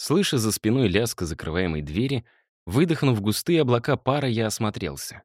Слыша за спиной лязг закрываемой двери, выдохнув густые облака пара, я осмотрелся.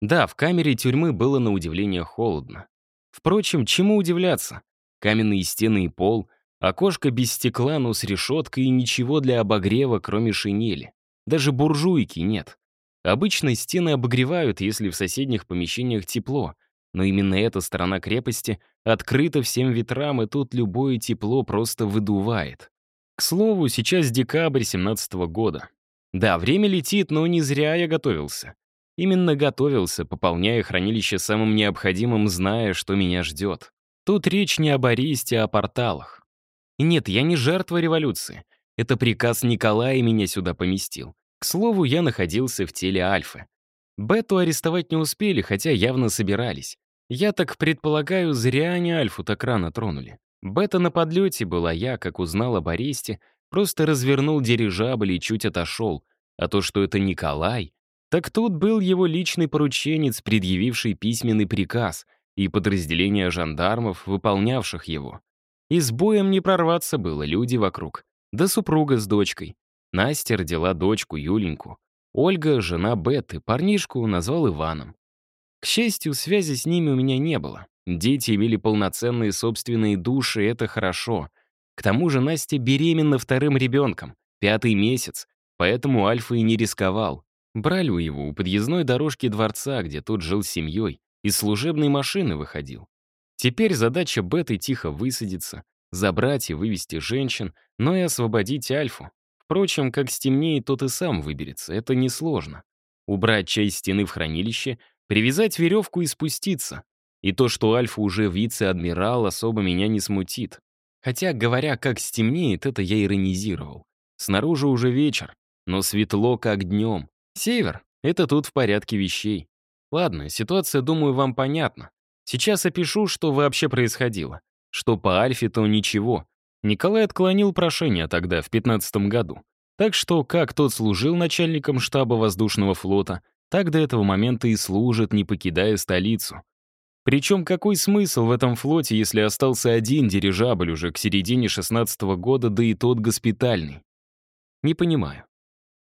Да, в камере тюрьмы было на удивление холодно. Впрочем, чему удивляться? Каменные стены и пол, окошко без стекла, но с решеткой и ничего для обогрева, кроме шинели. Даже буржуйки нет. Обычно стены обогревают, если в соседних помещениях тепло, но именно эта сторона крепости открыта всем ветрам, и тут любое тепло просто выдувает. К слову, сейчас декабрь 17 -го года. Да, время летит, но не зря я готовился. Именно готовился, пополняя хранилище самым необходимым, зная, что меня ждет. Тут речь не об аресте, а о порталах. И нет, я не жертва революции. Это приказ Николая меня сюда поместил. К слову, я находился в теле Альфы. Бету арестовать не успели, хотя явно собирались. Я так предполагаю, зря они Альфу так рано тронули. Бета на подлете была я, как узнал об аресте, просто развернул дирижабль и чуть отошел. А то, что это Николай, так тут был его личный порученец, предъявивший письменный приказ, и подразделение жандармов, выполнявших его. И с боем не прорваться было, люди вокруг. Да супруга с дочкой. Настя родила дочку Юленьку. Ольга — жена Беты, парнишку назвал Иваном. К счастью, связи с ними у меня не было. Дети имели полноценные собственные души, и это хорошо. К тому же Настя беременна вторым ребенком, пятый месяц, поэтому Альфа и не рисковал. Брали у его у подъездной дорожки дворца, где тот жил с семьей, из служебной машины выходил. Теперь задача Беты тихо высадиться, забрать и вывести женщин, но и освободить Альфу. Впрочем, как стемнеет, тот и сам выберется, это несложно. Убрать часть стены в хранилище, привязать веревку и спуститься. И то, что Альфа уже вице-адмирал, особо меня не смутит. Хотя, говоря, как стемнеет, это я иронизировал. Снаружи уже вечер, но светло, как днем. Север — это тут в порядке вещей. Ладно, ситуация, думаю, вам понятна. Сейчас опишу, что вообще происходило. Что по Альфе, то ничего. Николай отклонил прошение тогда, в 15 году. Так что, как тот служил начальником штаба воздушного флота, так до этого момента и служит, не покидая столицу. Причем какой смысл в этом флоте, если остался один дирижабль уже к середине 16 -го года, да и тот госпитальный? Не понимаю.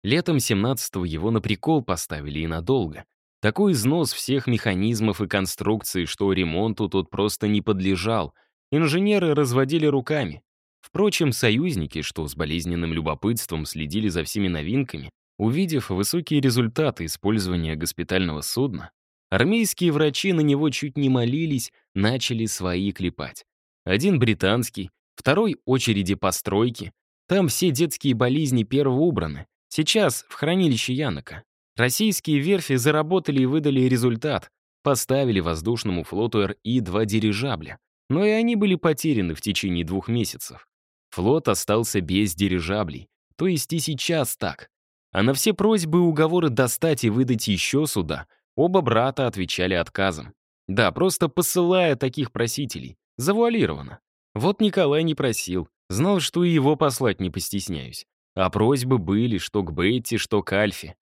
Летом 17-го его на прикол поставили и надолго. Такой износ всех механизмов и конструкций, что ремонту тот просто не подлежал. Инженеры разводили руками. Впрочем, союзники, что с болезненным любопытством следили за всеми новинками, увидев высокие результаты использования госпитального судна, армейские врачи на него чуть не молились, начали свои клепать. Один британский, второй очереди постройки. Там все детские болезни первого убраны. Сейчас в хранилище Янока. Российские верфи заработали и выдали результат. Поставили воздушному флоту РИ два дирижабля. Но и они были потеряны в течение двух месяцев. Флот остался без дирижаблей. То есть и сейчас так. А на все просьбы и уговоры достать и выдать еще суда оба брата отвечали отказом. Да, просто посылая таких просителей. Завуалировано. Вот Николай не просил. Знал, что и его послать не постесняюсь. А просьбы были, что к Бетти, что к Альфе.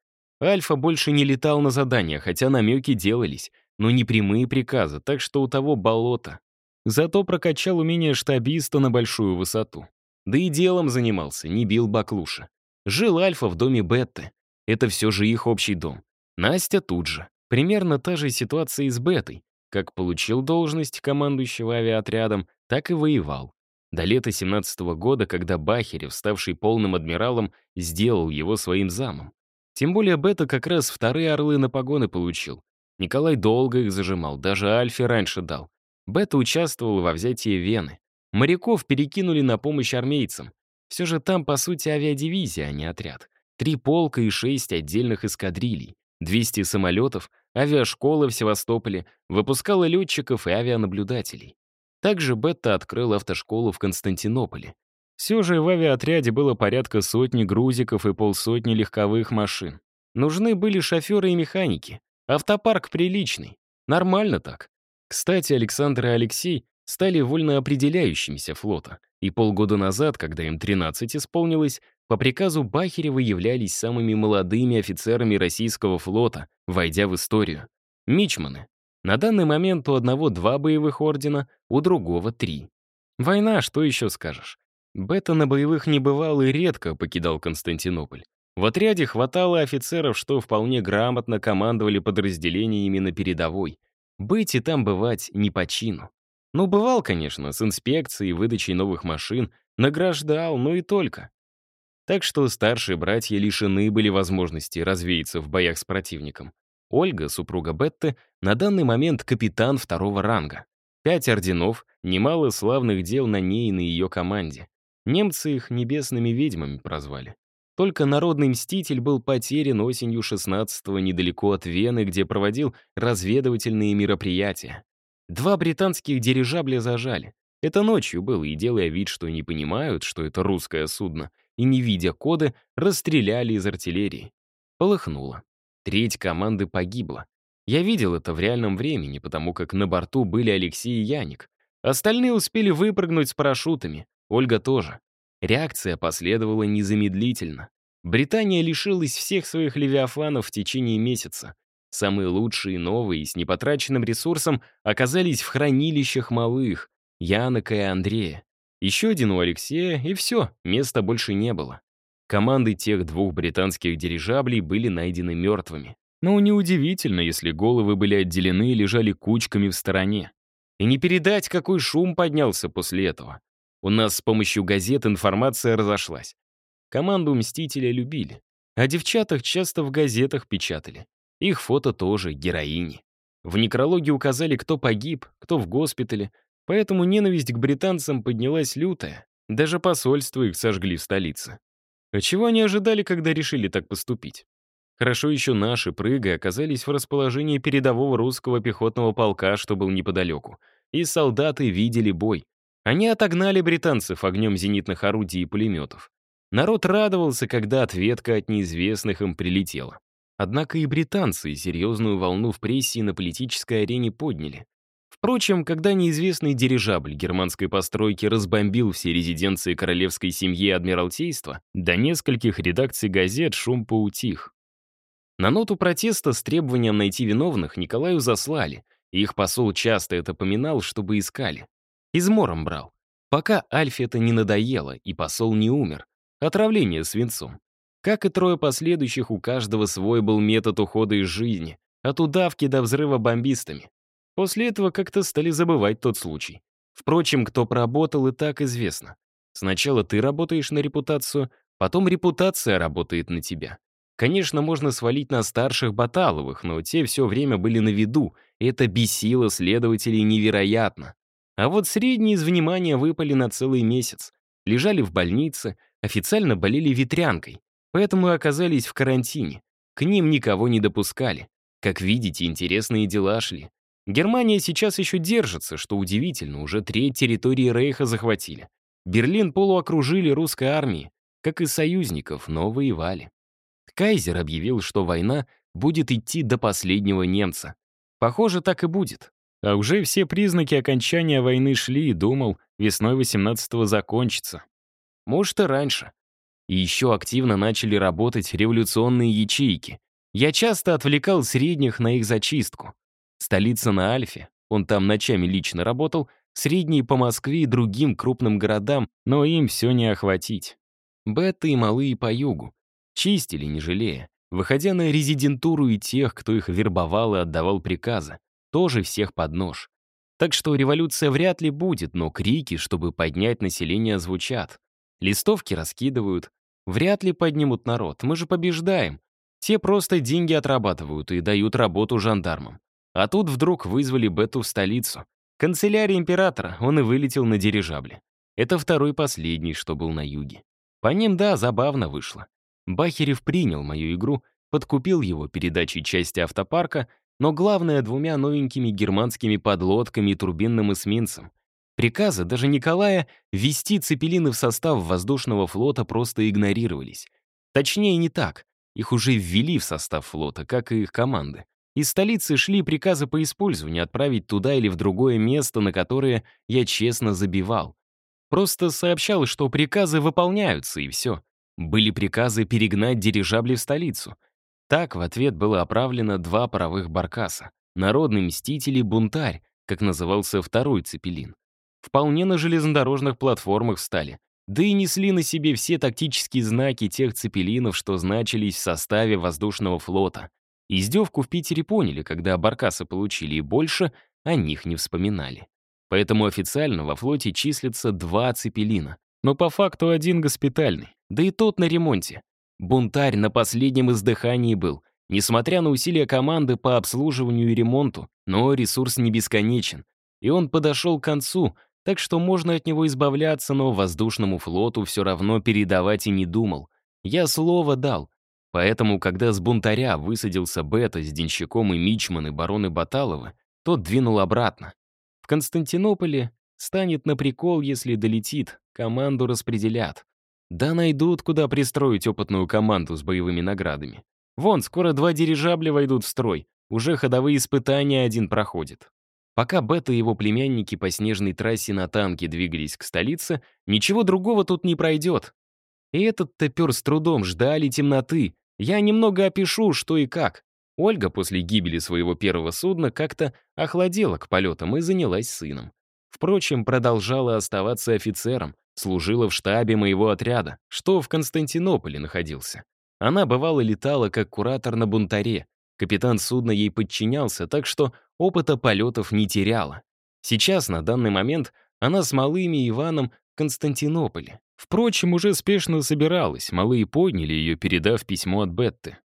Альфа больше не летал на задания, хотя намеки делались, но не прямые приказы, так что у того болото. Зато прокачал умение штабиста на большую высоту. Да и делом занимался, не бил баклуша. Жил Альфа в доме Бетты. Это все же их общий дом. Настя тут же. Примерно та же ситуация и с Бетой. Как получил должность командующего авиаотрядом, так и воевал. До лета 17 -го года, когда Бахерев, ставший полным адмиралом, сделал его своим замом. Тем более Бета как раз вторые орлы на погоны получил. Николай долго их зажимал, даже Альфе раньше дал. Бета участвовал во взятии Вены. Моряков перекинули на помощь армейцам. Все же там, по сути, авиадивизия, а не отряд. Три полка и шесть отдельных эскадрилей. 200 самолетов, авиашкола в Севастополе, выпускала летчиков и авианаблюдателей. Также Бетта открыл автошколу в Константинополе. Все же в авиаотряде было порядка сотни грузиков и полсотни легковых машин. Нужны были шоферы и механики. Автопарк приличный. Нормально так. Кстати, Александр и Алексей стали вольноопределяющимися флота, и полгода назад, когда им 13 исполнилось, по приказу Бахерева являлись самыми молодыми офицерами российского флота, войдя в историю. Мичманы. На данный момент у одного два боевых ордена, у другого три. Война, что еще скажешь? Бета на боевых не бывал и редко покидал Константинополь. В отряде хватало офицеров, что вполне грамотно командовали подразделениями на передовой. Быть и там бывать не по чину. Ну, бывал, конечно, с инспекцией, выдачей новых машин, награждал, но и только. Так что старшие братья лишены были возможности развеяться в боях с противником. Ольга, супруга Бетты, на данный момент капитан второго ранга. Пять орденов, немало славных дел на ней и на ее команде. Немцы их небесными ведьмами прозвали. Только народный мститель был потерян осенью 16-го недалеко от Вены, где проводил разведывательные мероприятия. Два британских дирижабля зажали. Это ночью было, и делая вид, что не понимают, что это русское судно, и не видя коды, расстреляли из артиллерии. Полыхнуло. Треть команды погибла. Я видел это в реальном времени, потому как на борту были Алексей и Яник. Остальные успели выпрыгнуть с парашютами, Ольга тоже. Реакция последовала незамедлительно. Британия лишилась всех своих левиафанов в течение месяца. Самые лучшие, новые, с непотраченным ресурсом оказались в хранилищах малых, Янока и Андрея. Еще один у Алексея, и все, места больше не было. Команды тех двух британских дирижаблей были найдены мертвыми. Но неудивительно, если головы были отделены и лежали кучками в стороне. И не передать, какой шум поднялся после этого. У нас с помощью газет информация разошлась. Команду «Мстителя» любили. О девчатах часто в газетах печатали. Их фото тоже героини. В некрологе указали, кто погиб, кто в госпитале, поэтому ненависть к британцам поднялась лютая. Даже посольство их сожгли в столице. А чего они ожидали, когда решили так поступить? Хорошо еще наши, прыгая, оказались в расположении передового русского пехотного полка, что был неподалеку. И солдаты видели бой. Они отогнали британцев огнем зенитных орудий и пулеметов. Народ радовался, когда ответка от неизвестных им прилетела. Однако и британцы серьезную волну в прессе и на политической арене подняли. Впрочем, когда неизвестный дирижабль германской постройки разбомбил все резиденции королевской семьи Адмиралтейства, до нескольких редакций газет шум поутих. На ноту протеста с требованием найти виновных Николаю заслали, и их посол часто это поминал, чтобы искали. Измором брал. Пока Альфе это не надоело, и посол не умер. Отравление свинцом. Как и трое последующих, у каждого свой был метод ухода из жизни, от удавки до взрыва бомбистами. После этого как-то стали забывать тот случай. Впрочем, кто проработал, и так известно. Сначала ты работаешь на репутацию, потом репутация работает на тебя. Конечно, можно свалить на старших Баталовых, но те все время были на виду, и это бесило следователей невероятно. А вот средние из внимания выпали на целый месяц. Лежали в больнице, официально болели ветрянкой, поэтому оказались в карантине. К ним никого не допускали. Как видите, интересные дела шли. Германия сейчас еще держится, что удивительно, уже треть территории Рейха захватили. Берлин полуокружили русской армией, как и союзников, но воевали. Кайзер объявил, что война будет идти до последнего немца. Похоже, так и будет. А уже все признаки окончания войны шли и думал, весной 18-го закончится. Может, и раньше. И еще активно начали работать революционные ячейки. Я часто отвлекал средних на их зачистку. Столица на Альфе, он там ночами лично работал, средние по Москве и другим крупным городам, но им все не охватить. Беты и малые по югу. Чистили, не жалея, выходя на резидентуру и тех, кто их вербовал и отдавал приказы тоже всех под нож. Так что революция вряд ли будет, но крики, чтобы поднять население, звучат. Листовки раскидывают. Вряд ли поднимут народ, мы же побеждаем. Те просто деньги отрабатывают и дают работу жандармам. А тут вдруг вызвали Бету в столицу. Канцелярия императора, он и вылетел на дирижабле. Это второй последний, что был на юге. По ним, да, забавно вышло. Бахерев принял мою игру, подкупил его передачей части автопарка но главное двумя новенькими германскими подлодками и турбинным эсминцем. Приказы даже Николая ввести цепелины в состав воздушного флота просто игнорировались. Точнее, не так. Их уже ввели в состав флота, как и их команды. Из столицы шли приказы по использованию отправить туда или в другое место, на которое я честно забивал. Просто сообщал, что приказы выполняются, и все. Были приказы перегнать дирижабли в столицу — так в ответ было оправлено два паровых баркаса. Народный мститель и бунтарь, как назывался второй цепелин. Вполне на железнодорожных платформах встали. да и несли на себе все тактические знаки тех цепелинов, что значились в составе воздушного флота. Издевку в Питере поняли, когда Баркасы получили, и больше о них не вспоминали. Поэтому официально во флоте числится два цепелина, но по факту один госпитальный, да и тот на ремонте. Бунтарь на последнем издыхании был, несмотря на усилия команды по обслуживанию и ремонту, но ресурс не бесконечен, и он подошел к концу, так что можно от него избавляться, но воздушному флоту все равно передавать и не думал. Я слово дал. Поэтому, когда с бунтаря высадился Бета с Денщиком и Мичман и бароны Баталовы, тот двинул обратно. В Константинополе станет на прикол, если долетит, команду распределят. Да найдут, куда пристроить опытную команду с боевыми наградами. Вон, скоро два дирижабля войдут в строй, уже ходовые испытания один проходит. Пока Бета и его племянники по снежной трассе на танке двигались к столице, ничего другого тут не пройдет. И этот топер с трудом ждали темноты. Я немного опишу, что и как. Ольга после гибели своего первого судна как-то охладела к полетам и занялась сыном. Впрочем, продолжала оставаться офицером, служила в штабе моего отряда, что в Константинополе находился. Она бывало летала как куратор на бунтаре, Капитан судна ей подчинялся, так что опыта полетов не теряла. Сейчас, на данный момент, она с Малыми Иваном в Константинополе. Впрочем, уже спешно собиралась, малые подняли ее, передав письмо от Бетты.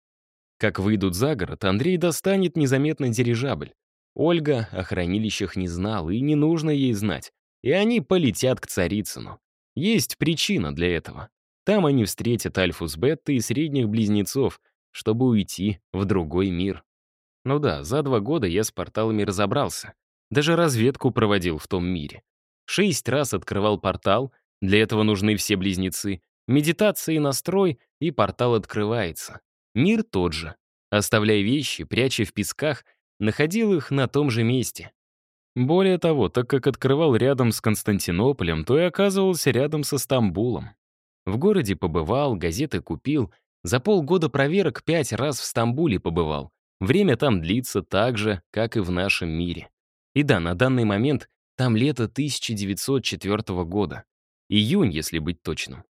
Как выйдут за город, Андрей достанет незаметно дирижабль. Ольга о хранилищах не знала, и не нужно ей знать. И они полетят к Царицыну. Есть причина для этого. Там они встретят Альфу с Беттой и средних близнецов, чтобы уйти в другой мир. Ну да, за два года я с порталами разобрался. Даже разведку проводил в том мире. Шесть раз открывал портал, для этого нужны все близнецы. Медитация и настрой, и портал открывается. Мир тот же. Оставляя вещи, пряча в песках, находил их на том же месте. Более того, так как открывал рядом с Константинополем, то и оказывался рядом со Стамбулом. В городе побывал, газеты купил, за полгода проверок пять раз в Стамбуле побывал. Время там длится так же, как и в нашем мире. И да, на данный момент там лето 1904 года. Июнь, если быть точным.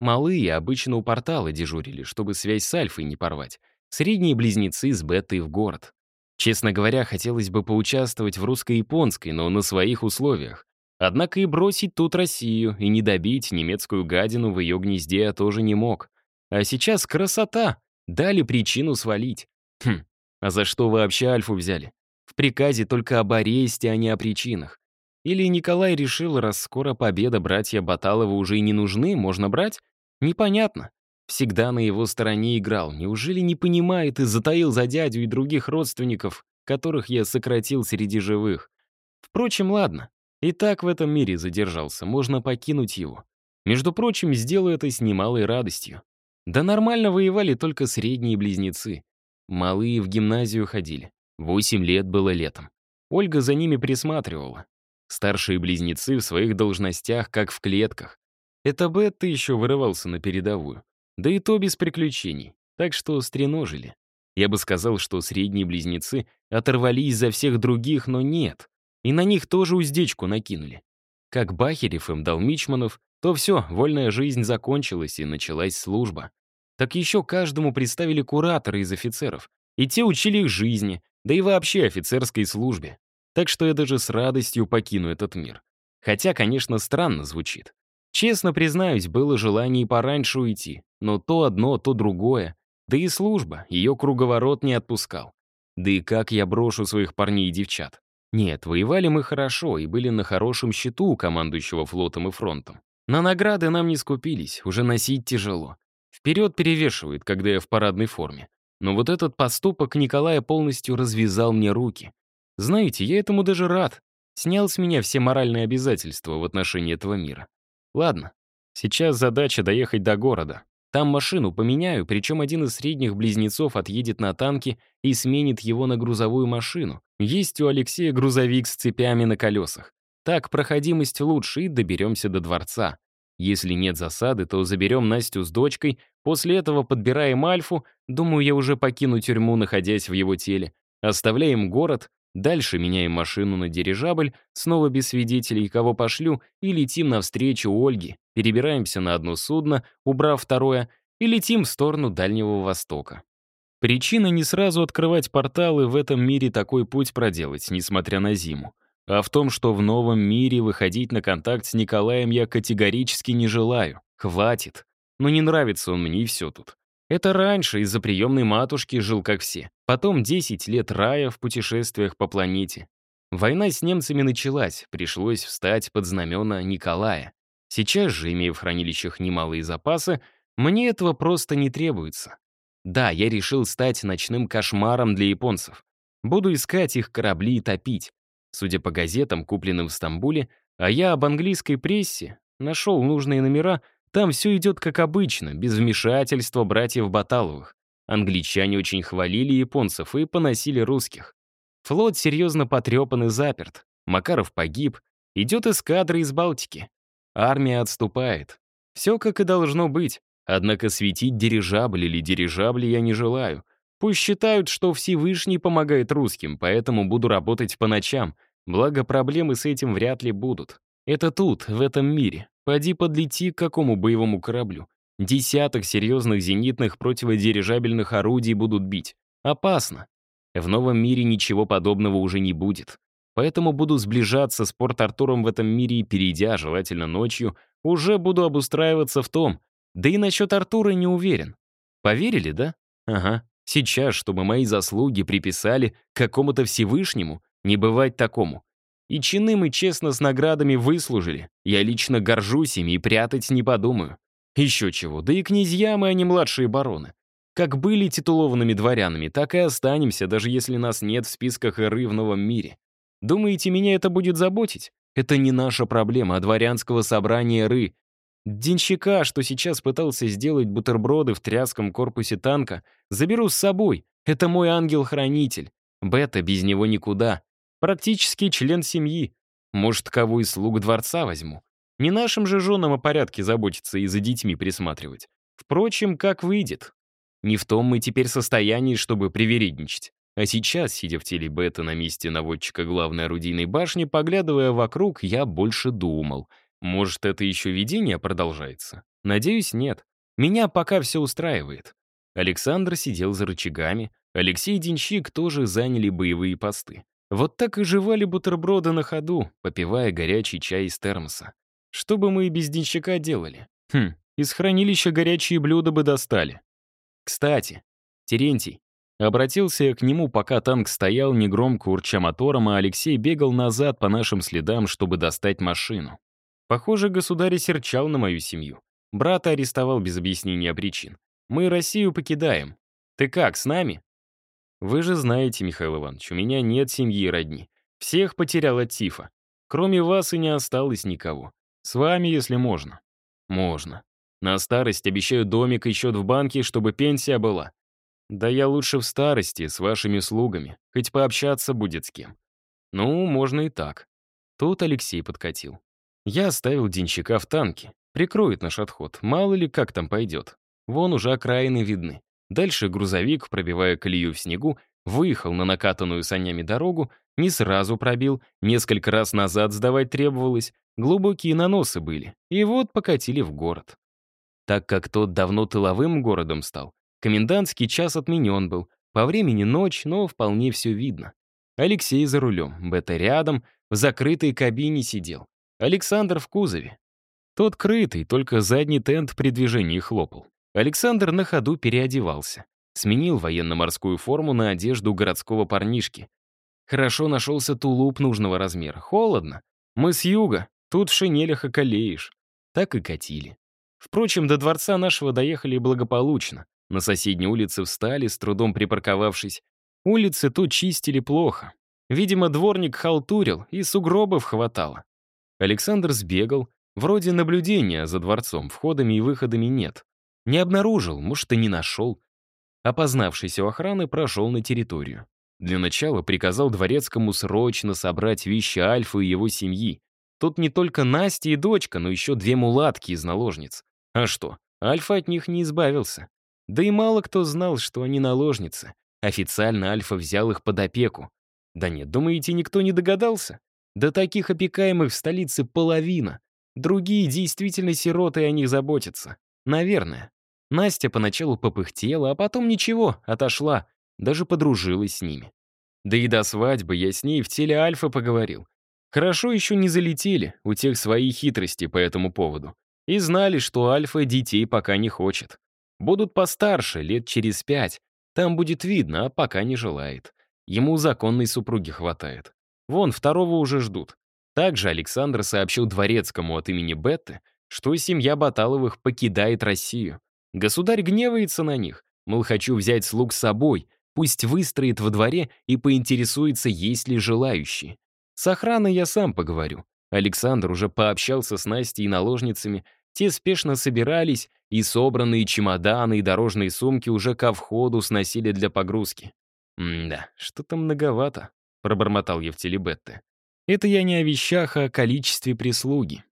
Малые обычно у портала дежурили, чтобы связь с Альфой не порвать. Средние близнецы с Бетой в город. Честно говоря, хотелось бы поучаствовать в русско-японской, но на своих условиях. Однако и бросить тут Россию, и не добить немецкую гадину в ее гнезде я тоже не мог. А сейчас красота. Дали причину свалить. Хм, а за что вообще Альфу взяли? В приказе только об аресте, а не о причинах. Или Николай решил, раз скоро победа, братья Баталова уже и не нужны, можно брать? Непонятно. Всегда на его стороне играл. Неужели не понимает и затаил за дядю и других родственников, которых я сократил среди живых? Впрочем, ладно. И так в этом мире задержался, можно покинуть его. Между прочим, сделаю это с немалой радостью. Да нормально воевали только средние близнецы. Малые в гимназию ходили. Восемь лет было летом. Ольга за ними присматривала. Старшие близнецы в своих должностях, как в клетках. Это Бетта еще вырывался на передовую. Да и то без приключений. Так что стреножили. Я бы сказал, что средние близнецы оторвались за всех других, но нет. И на них тоже уздечку накинули. Как Бахерев им дал Мичманов, то все, вольная жизнь закончилась и началась служба. Так еще каждому представили куратора из офицеров, и те учили их жизни, да и вообще офицерской службе. Так что я даже с радостью покину этот мир. Хотя, конечно, странно звучит. Честно признаюсь, было желание пораньше уйти, но то одно, то другое. Да и служба, ее круговорот не отпускал. Да и как я брошу своих парней и девчат? Нет, воевали мы хорошо и были на хорошем счету у командующего флотом и фронтом. На награды нам не скупились, уже носить тяжело. Вперед перевешивает, когда я в парадной форме. Но вот этот поступок Николая полностью развязал мне руки. Знаете, я этому даже рад. Снял с меня все моральные обязательства в отношении этого мира. Ладно, сейчас задача доехать до города. Там машину поменяю, причем один из средних близнецов отъедет на танке и сменит его на грузовую машину. Есть у Алексея грузовик с цепями на колесах. Так проходимость лучше и доберемся до дворца. Если нет засады, то заберем Настю с дочкой, после этого подбираем Альфу, думаю, я уже покину тюрьму, находясь в его теле, оставляем город, Дальше меняем машину на дирижабль, снова без свидетелей, кого пошлю, и летим навстречу Ольге, перебираемся на одно судно, убрав второе, и летим в сторону Дальнего Востока. Причина не сразу открывать порталы в этом мире такой путь проделать, несмотря на зиму. А в том, что в новом мире выходить на контакт с Николаем я категорически не желаю. Хватит. Но не нравится он мне, и все тут. Это раньше из-за приемной матушки жил как все. Потом 10 лет рая в путешествиях по планете. Война с немцами началась, пришлось встать под знамена Николая. Сейчас же, имея в хранилищах немалые запасы, мне этого просто не требуется. Да, я решил стать ночным кошмаром для японцев. Буду искать их корабли и топить. Судя по газетам, купленным в Стамбуле, а я об английской прессе, нашел нужные номера — там все идет как обычно, без вмешательства братьев Баталовых. Англичане очень хвалили японцев и поносили русских. Флот серьезно потрепан и заперт. Макаров погиб. Идет эскадра из Балтики. Армия отступает. Все как и должно быть. Однако светить дирижабль или дирижабли я не желаю. Пусть считают, что Всевышний помогает русским, поэтому буду работать по ночам. Благо, проблемы с этим вряд ли будут. Это тут, в этом мире. Поди подлети к какому боевому кораблю. Десяток серьезных зенитных противодирижабельных орудий будут бить. Опасно. В новом мире ничего подобного уже не будет. Поэтому буду сближаться с Порт-Артуром в этом мире и, перейдя, желательно ночью, уже буду обустраиваться в том. Да и насчет Артура не уверен. Поверили, да? Ага. Сейчас, чтобы мои заслуги приписали какому-то Всевышнему, не бывать такому. И чины мы честно с наградами выслужили. Я лично горжусь ими и прятать не подумаю. Еще чего, да и князья мы, а не младшие бароны. Как были титулованными дворянами, так и останемся, даже если нас нет в списках Эры в новом мире. Думаете, меня это будет заботить? Это не наша проблема, а дворянского собрания Эры. Денщика, что сейчас пытался сделать бутерброды в тряском корпусе танка, заберу с собой. Это мой ангел-хранитель. Бета без него никуда. Практически член семьи. Может, кого из слуг дворца возьму. Не нашим же женам о порядке заботиться и за детьми присматривать. Впрочем, как выйдет. Не в том мы теперь состоянии, чтобы привередничать. А сейчас, сидя в теле бета на месте наводчика главной орудийной башни, поглядывая вокруг, я больше думал. Может, это еще видение продолжается? Надеюсь, нет. Меня пока все устраивает. Александр сидел за рычагами, Алексей Денщик тоже заняли боевые посты. Вот так и жевали бутерброды на ходу, попивая горячий чай из термоса. Что бы мы и без денщика делали? Хм, из хранилища горячие блюда бы достали. Кстати, Терентий. Обратился я к нему, пока танк стоял, негромко урча мотором, а Алексей бегал назад по нашим следам, чтобы достать машину. Похоже, государь серчал на мою семью. Брата арестовал без объяснения причин. Мы Россию покидаем. Ты как, с нами? Вы же знаете, Михаил Иванович, у меня нет семьи и родни. Всех потерял от тифа. Кроме вас и не осталось никого. С вами, если можно. Можно. На старость обещаю домик и счет в банке, чтобы пенсия была. Да я лучше в старости, с вашими слугами. Хоть пообщаться будет с кем. Ну, можно и так. Тут Алексей подкатил. Я оставил денщика в танке. Прикроет наш отход. Мало ли, как там пойдет. Вон уже окраины видны. Дальше грузовик, пробивая колею в снегу, выехал на накатанную санями дорогу, не сразу пробил, несколько раз назад сдавать требовалось, глубокие наносы были, и вот покатили в город. Так как тот давно тыловым городом стал, комендантский час отменен был, по времени ночь, но вполне все видно. Алексей за рулем, Бета рядом, в закрытой кабине сидел. Александр в кузове. Тот крытый, только задний тент при движении хлопал. Александр на ходу переодевался. Сменил военно-морскую форму на одежду городского парнишки. Хорошо нашелся тулуп нужного размера. Холодно. Мы с юга. Тут в шинелях околеешь. Так и катили. Впрочем, до дворца нашего доехали благополучно. На соседней улице встали, с трудом припарковавшись. Улицы тут чистили плохо. Видимо, дворник халтурил, и сугробов хватало. Александр сбегал. Вроде наблюдения за дворцом, входами и выходами нет. Не обнаружил, может, и не нашел. Опознавшийся у охраны прошел на территорию. Для начала приказал дворецкому срочно собрать вещи Альфы и его семьи. Тут не только Настя и дочка, но еще две мулатки из наложниц. А что, Альфа от них не избавился. Да и мало кто знал, что они наложницы. Официально Альфа взял их под опеку. Да нет, думаете, никто не догадался? Да таких опекаемых в столице половина. Другие действительно сироты, о них заботятся. Наверное. Настя поначалу попыхтела, а потом ничего, отошла. Даже подружилась с ними. Да и до свадьбы я с ней в теле Альфа поговорил. Хорошо еще не залетели, у тех свои хитрости по этому поводу. И знали, что Альфа детей пока не хочет. Будут постарше, лет через пять. Там будет видно, а пока не желает. Ему законной супруги хватает. Вон, второго уже ждут. Также Александр сообщил дворецкому от имени Бетты, что семья Баталовых покидает Россию. Государь гневается на них, мол, хочу взять слуг с собой, пусть выстроит во дворе и поинтересуется, есть ли желающие. С охраной я сам поговорю. Александр уже пообщался с Настей и наложницами, те спешно собирались, и собранные чемоданы и дорожные сумки уже ко входу сносили для погрузки. «М-да, что-то многовато», — пробормотал телебетте. «Это я не о вещах, а о количестве прислуги.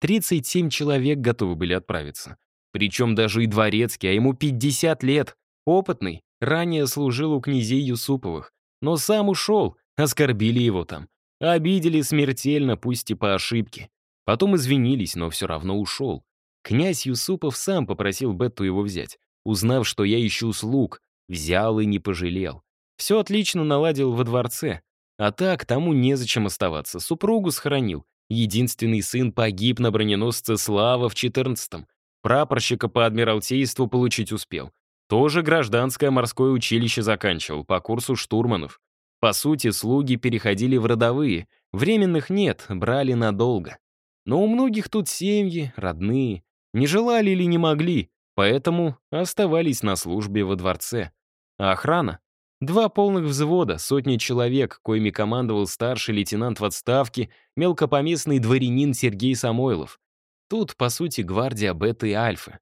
37 человек готовы были отправиться. Причем даже и дворецкий, а ему 50 лет. Опытный, ранее служил у князей Юсуповых. Но сам ушел, оскорбили его там. Обидели смертельно, пусть и по ошибке. Потом извинились, но все равно ушел. Князь Юсупов сам попросил Бетту его взять. Узнав, что я ищу слуг, взял и не пожалел. Все отлично наладил во дворце. А так, тому незачем оставаться. Супругу сохранил. Единственный сын погиб на броненосце «Слава» в 14-м. Прапорщика по адмиралтейству получить успел. Тоже гражданское морское училище заканчивал по курсу штурманов. По сути, слуги переходили в родовые. Временных нет, брали надолго. Но у многих тут семьи, родные. Не желали или не могли, поэтому оставались на службе во дворце. А охрана? Два полных взвода, сотни человек, коими командовал старший лейтенант в отставке, мелкопоместный дворянин Сергей Самойлов. Тут, по сути, гвардия Беты и Альфы.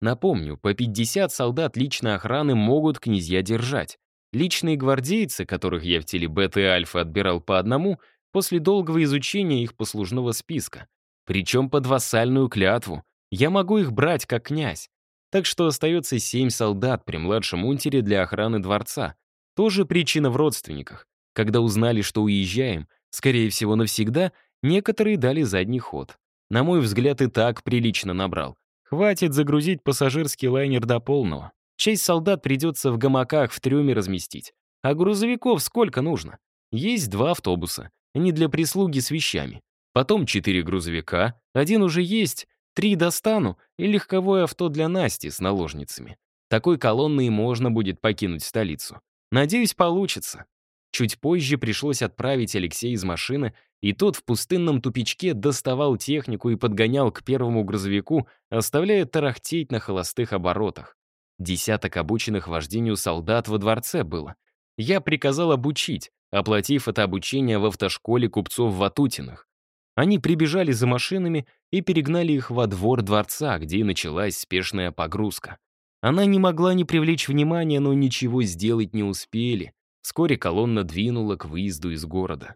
Напомню, по 50 солдат личной охраны могут князья держать. Личные гвардейцы, которых я в теле Беты и Альфы отбирал по одному, после долгого изучения их послужного списка. Причем под вассальную клятву. Я могу их брать как князь. Так что остается семь солдат при младшем унтере для охраны дворца. Тоже причина в родственниках. Когда узнали, что уезжаем, скорее всего навсегда, некоторые дали задний ход. На мой взгляд, и так прилично набрал. Хватит загрузить пассажирский лайнер до полного. Часть солдат придется в гамаках в трюме разместить. А грузовиков сколько нужно? Есть два автобуса. Они для прислуги с вещами. Потом четыре грузовика. Один уже есть. Три достану. И легковое авто для Насти с наложницами. Такой колонной можно будет покинуть столицу. Надеюсь, получится. Чуть позже пришлось отправить Алексея из машины и тот в пустынном тупичке доставал технику и подгонял к первому грузовику, оставляя тарахтеть на холостых оборотах. Десяток обученных вождению солдат во дворце было. Я приказал обучить, оплатив это обучение в автошколе купцов Ватутиных. Они прибежали за машинами и перегнали их во двор дворца, где и началась спешная погрузка. Она не могла не привлечь внимания, но ничего сделать не успели. Вскоре колонна двинула к выезду из города.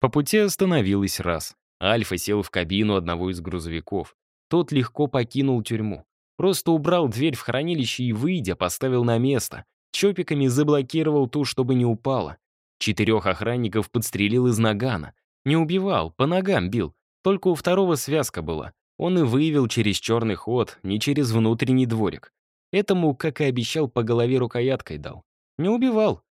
По пути остановилась раз. Альфа сел в кабину одного из грузовиков. Тот легко покинул тюрьму. Просто убрал дверь в хранилище и, выйдя, поставил на место. Чопиками заблокировал ту, чтобы не упала. Четырех охранников подстрелил из нагана. Не убивал, по ногам бил. Только у второго связка была. Он и выявил через черный ход, не через внутренний дворик. Этому, как и обещал, по голове рукояткой дал. Не убивал,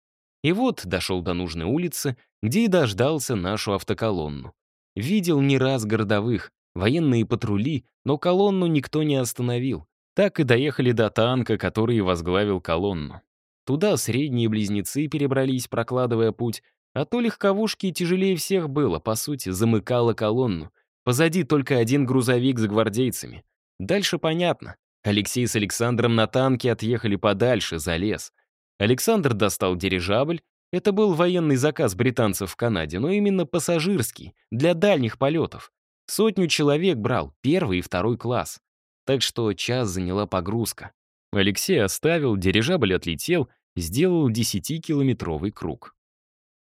и вот дошел до нужной улицы, где и дождался нашу автоколонну. Видел не раз городовых, военные патрули, но колонну никто не остановил. Так и доехали до танка, который возглавил колонну. Туда средние близнецы перебрались, прокладывая путь, а то легковушки тяжелее всех было, по сути, замыкала колонну. Позади только один грузовик с гвардейцами. Дальше понятно. Алексей с Александром на танке отъехали подальше, за лес. Александр достал дирижабль. Это был военный заказ британцев в Канаде, но именно пассажирский, для дальних полетов. Сотню человек брал, первый и второй класс. Так что час заняла погрузка. Алексей оставил, дирижабль отлетел, сделал 10-километровый круг.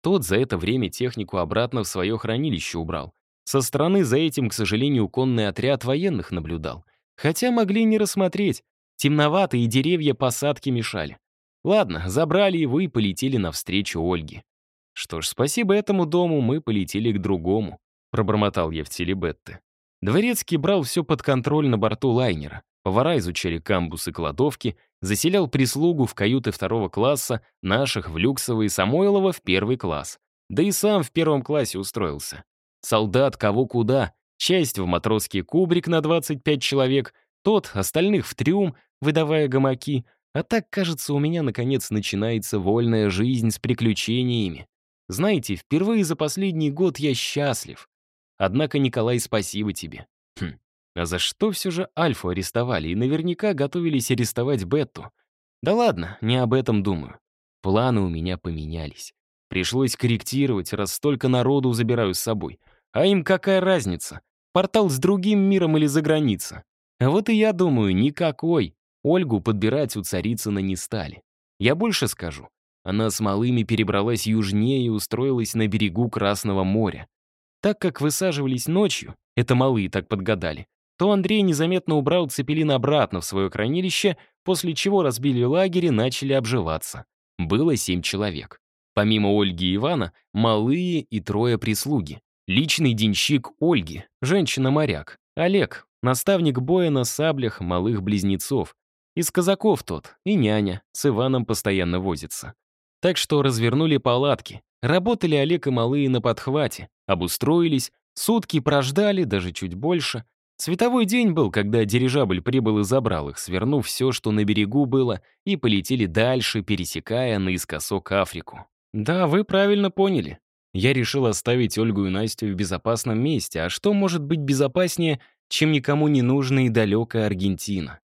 Тот за это время технику обратно в свое хранилище убрал. Со стороны за этим, к сожалению, конный отряд военных наблюдал. Хотя могли не рассмотреть. Темновато и деревья посадки мешали. Ладно, забрали его и полетели навстречу Ольге. «Что ж, спасибо этому дому, мы полетели к другому», — пробормотал я в теле Бетты. Дворецкий брал все под контроль на борту лайнера. Повара изучали камбусы кладовки, заселял прислугу в каюты второго класса, наших в люксовый, Самойлова в первый класс. Да и сам в первом классе устроился. Солдат кого куда, часть в матросский кубрик на 25 человек, тот, остальных в трюм, выдавая гамаки. А так, кажется, у меня, наконец, начинается вольная жизнь с приключениями. Знаете, впервые за последний год я счастлив. Однако, Николай, спасибо тебе. Хм, а за что все же Альфу арестовали и наверняка готовились арестовать Бетту? Да ладно, не об этом думаю. Планы у меня поменялись. Пришлось корректировать, раз столько народу забираю с собой. А им какая разница? Портал с другим миром или за граница? А вот и я думаю, никакой. Ольгу подбирать у Царицына не стали. Я больше скажу. Она с малыми перебралась южнее и устроилась на берегу Красного моря. Так как высаживались ночью, это малые так подгадали, то Андрей незаметно убрал цепелин обратно в свое хранилище, после чего разбили лагерь и начали обживаться. Было семь человек. Помимо Ольги и Ивана, малые и трое прислуги. Личный денщик Ольги, женщина-моряк, Олег, наставник боя на саблях малых близнецов. Из казаков тот, и няня, с Иваном постоянно возится. Так что развернули палатки. Работали Олег и малые на подхвате, обустроились, сутки прождали, даже чуть больше. Световой день был, когда дирижабль прибыл и забрал их, свернув все, что на берегу было, и полетели дальше, пересекая наискосок Африку. Да, вы правильно поняли. Я решил оставить Ольгу и Настю в безопасном месте, а что может быть безопаснее, чем никому не нужная и далекая Аргентина?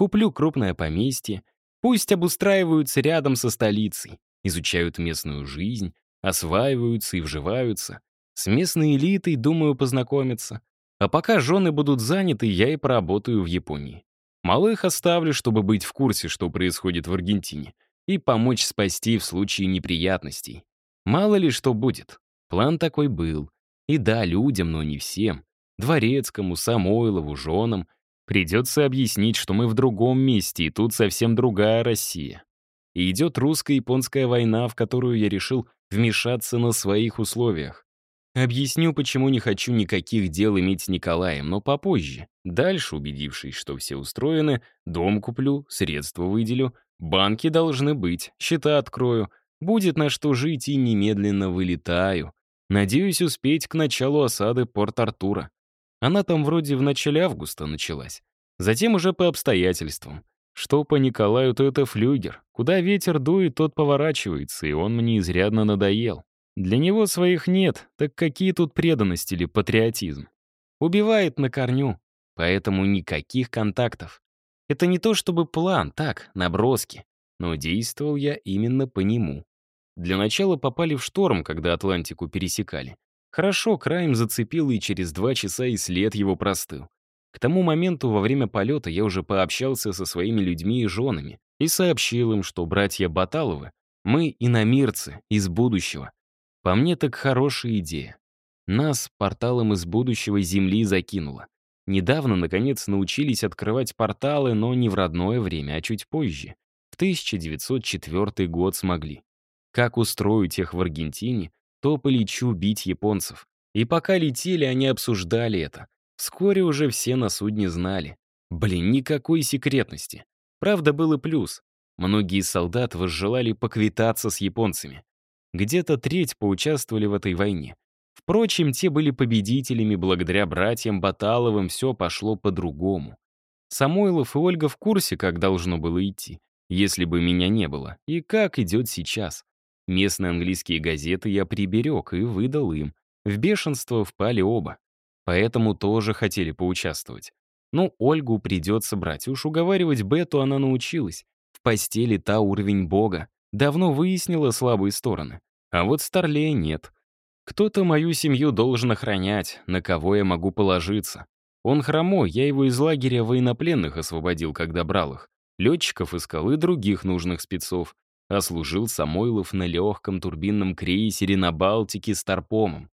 Куплю крупное поместье, пусть обустраиваются рядом со столицей изучают местную жизнь, осваиваются и вживаются. С местной элитой, думаю, познакомиться. А пока жены будут заняты, я и поработаю в Японии. Малых оставлю, чтобы быть в курсе, что происходит в Аргентине, и помочь спасти в случае неприятностей. Мало ли что будет. План такой был. И да, людям, но не всем. Дворецкому, Самойлову, женам. Придется объяснить, что мы в другом месте, и тут совсем другая Россия и идет русско-японская война, в которую я решил вмешаться на своих условиях. Объясню, почему не хочу никаких дел иметь с Николаем, но попозже. Дальше, убедившись, что все устроены, дом куплю, средства выделю, банки должны быть, счета открою, будет на что жить и немедленно вылетаю. Надеюсь успеть к началу осады Порт-Артура. Она там вроде в начале августа началась. Затем уже по обстоятельствам. Что по Николаю, то это флюгер. Куда ветер дует, тот поворачивается, и он мне изрядно надоел. Для него своих нет, так какие тут преданность или патриотизм? Убивает на корню, поэтому никаких контактов. Это не то чтобы план, так, наброски, но действовал я именно по нему. Для начала попали в шторм, когда Атлантику пересекали. Хорошо, краем зацепил, и через два часа и след его простыл. К тому моменту во время полета я уже пообщался со своими людьми и женами и сообщил им, что братья Баталовы — мы иномирцы из будущего. По мне так хорошая идея. Нас порталом из будущего Земли закинуло. Недавно, наконец, научились открывать порталы, но не в родное время, а чуть позже. В 1904 год смогли. Как устроить их в Аргентине, то полечу бить японцев. И пока летели, они обсуждали это. Вскоре уже все на судне знали. Блин, никакой секретности. Правда, был и плюс. Многие солдат возжелали поквитаться с японцами. Где-то треть поучаствовали в этой войне. Впрочем, те были победителями, благодаря братьям Баталовым все пошло по-другому. Самойлов и Ольга в курсе, как должно было идти, если бы меня не было, и как идет сейчас. Местные английские газеты я приберег и выдал им. В бешенство впали оба поэтому тоже хотели поучаствовать. Ну, Ольгу придется брать, уж уговаривать Бету она научилась. В постели та уровень бога. Давно выяснила слабые стороны. А вот Старлея нет. Кто-то мою семью должен охранять, на кого я могу положиться. Он хромой, я его из лагеря военнопленных освободил, когда брал их. Летчиков искал и других нужных спецов. А служил Самойлов на легком турбинном крейсере на Балтике с Тарпомом.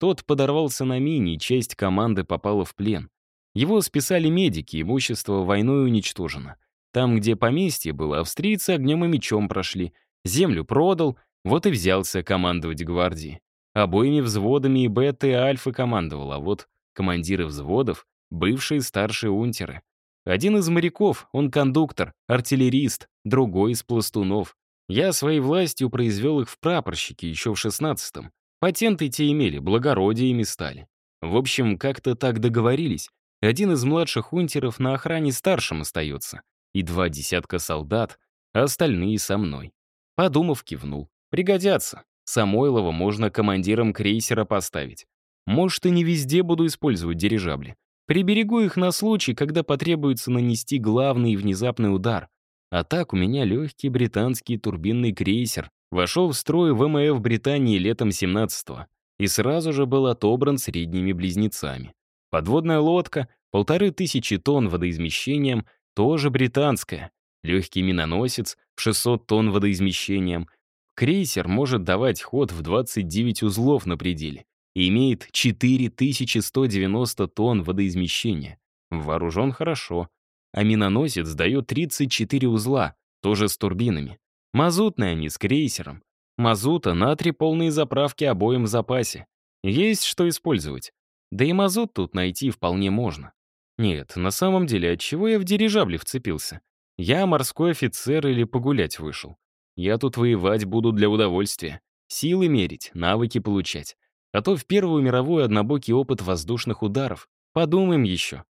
Тот подорвался на мине, и часть команды попала в плен. Его списали медики, имущество войной уничтожено. Там, где поместье было, австрийцы огнем и мечом прошли. Землю продал, Вот и взялся командовать гвардией. Обоими взводами и беты, и альфы командовал, а вот командиры взводов — бывшие старшие унтеры. Один из моряков, он кондуктор, артиллерист, другой из пластунов. Я своей властью произвел их в прапорщики еще в шестнадцатом. Патенты те имели, благородиями стали. В общем, как-то так договорились. Один из младших унтеров на охране старшим остается. И два десятка солдат, а остальные со мной. Подумав, кивнул. Пригодятся. Самойлова можно командиром крейсера поставить. Может, и не везде буду использовать дирижабли. Приберегу их на случай, когда потребуется нанести главный и внезапный удар. А так у меня легкий британский турбинный крейсер вошел в строй ВМФ Британии летом 17-го и сразу же был отобран средними близнецами. Подводная лодка, полторы тысячи тонн водоизмещением, тоже британская. Легкий миноносец в 600 тонн водоизмещением — Крейсер может давать ход в 29 узлов на пределе и имеет 4190 тонн водоизмещения. Вооружен хорошо. А миноносец дает 34 узла, тоже с турбинами. Мазутные они, с крейсером. Мазута на три полные заправки обоим в запасе. Есть что использовать. Да и мазут тут найти вполне можно. Нет, на самом деле, от чего я в дирижабле вцепился? Я морской офицер или погулять вышел? Я тут воевать буду для удовольствия. Силы мерить, навыки получать. А то в Первую мировую однобокий опыт воздушных ударов. Подумаем еще.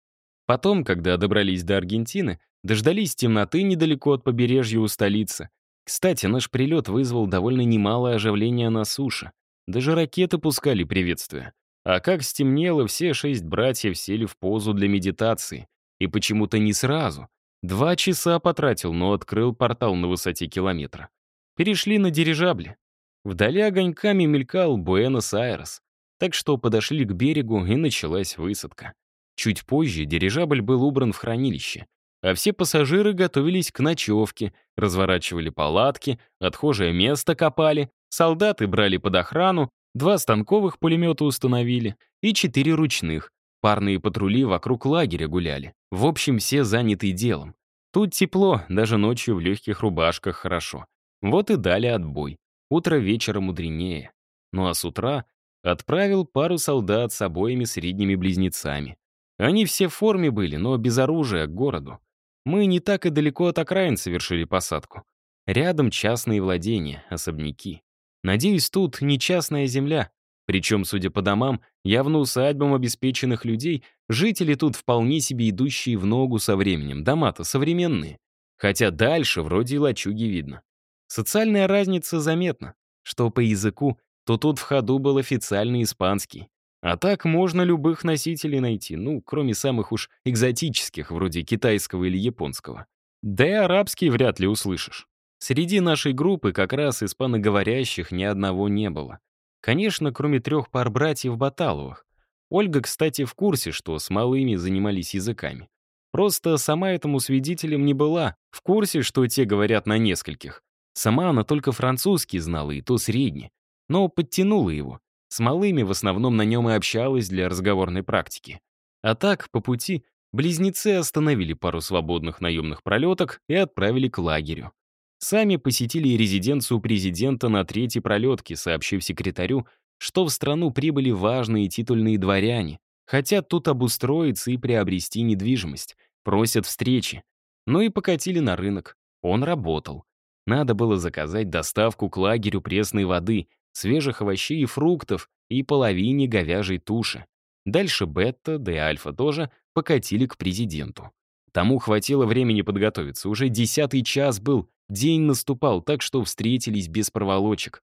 Потом, когда добрались до Аргентины, дождались темноты недалеко от побережья у столицы. Кстати, наш прилет вызвал довольно немалое оживление на суше. Даже ракеты пускали приветствия. А как стемнело, все шесть братьев сели в позу для медитации. И почему-то не сразу. Два часа потратил, но открыл портал на высоте километра. Перешли на дирижабли. Вдали огоньками мелькал Буэнос-Айрес. Так что подошли к берегу, и началась высадка. Чуть позже дирижабль был убран в хранилище, а все пассажиры готовились к ночевке, разворачивали палатки, отхожее место копали, солдаты брали под охрану, два станковых пулемета установили и четыре ручных. Парные патрули вокруг лагеря гуляли. В общем, все заняты делом. Тут тепло, даже ночью в легких рубашках хорошо. Вот и дали отбой. Утро вечера мудренее. Ну а с утра отправил пару солдат с обоими средними близнецами. Они все в форме были, но без оружия, к городу. Мы не так и далеко от окраин совершили посадку. Рядом частные владения, особняки. Надеюсь, тут не частная земля. Причем, судя по домам, явно усадьбам обеспеченных людей, жители тут вполне себе идущие в ногу со временем. Дома-то современные. Хотя дальше вроде и лачуги видно. Социальная разница заметна. Что по языку, то тут в ходу был официальный испанский. А так можно любых носителей найти, ну, кроме самых уж экзотических, вроде китайского или японского. Да и арабский вряд ли услышишь. Среди нашей группы как раз испаноговорящих ни одного не было. Конечно, кроме трех пар братьев Баталовых. Ольга, кстати, в курсе, что с малыми занимались языками. Просто сама этому свидетелем не была, в курсе, что те говорят на нескольких. Сама она только французский знала, и то средний. Но подтянула его. С малыми в основном на нем и общалась для разговорной практики. А так, по пути, близнецы остановили пару свободных наемных пролеток и отправили к лагерю. Сами посетили резиденцию президента на третьей пролетке, сообщив секретарю, что в страну прибыли важные титульные дворяне, хотят тут обустроиться и приобрести недвижимость, просят встречи. Ну и покатили на рынок. Он работал. Надо было заказать доставку к лагерю пресной воды, свежих овощей и фруктов и половине говяжьей туши. Дальше Бетта, да и Альфа тоже покатили к президенту. Тому хватило времени подготовиться. Уже десятый час был, день наступал, так что встретились без проволочек.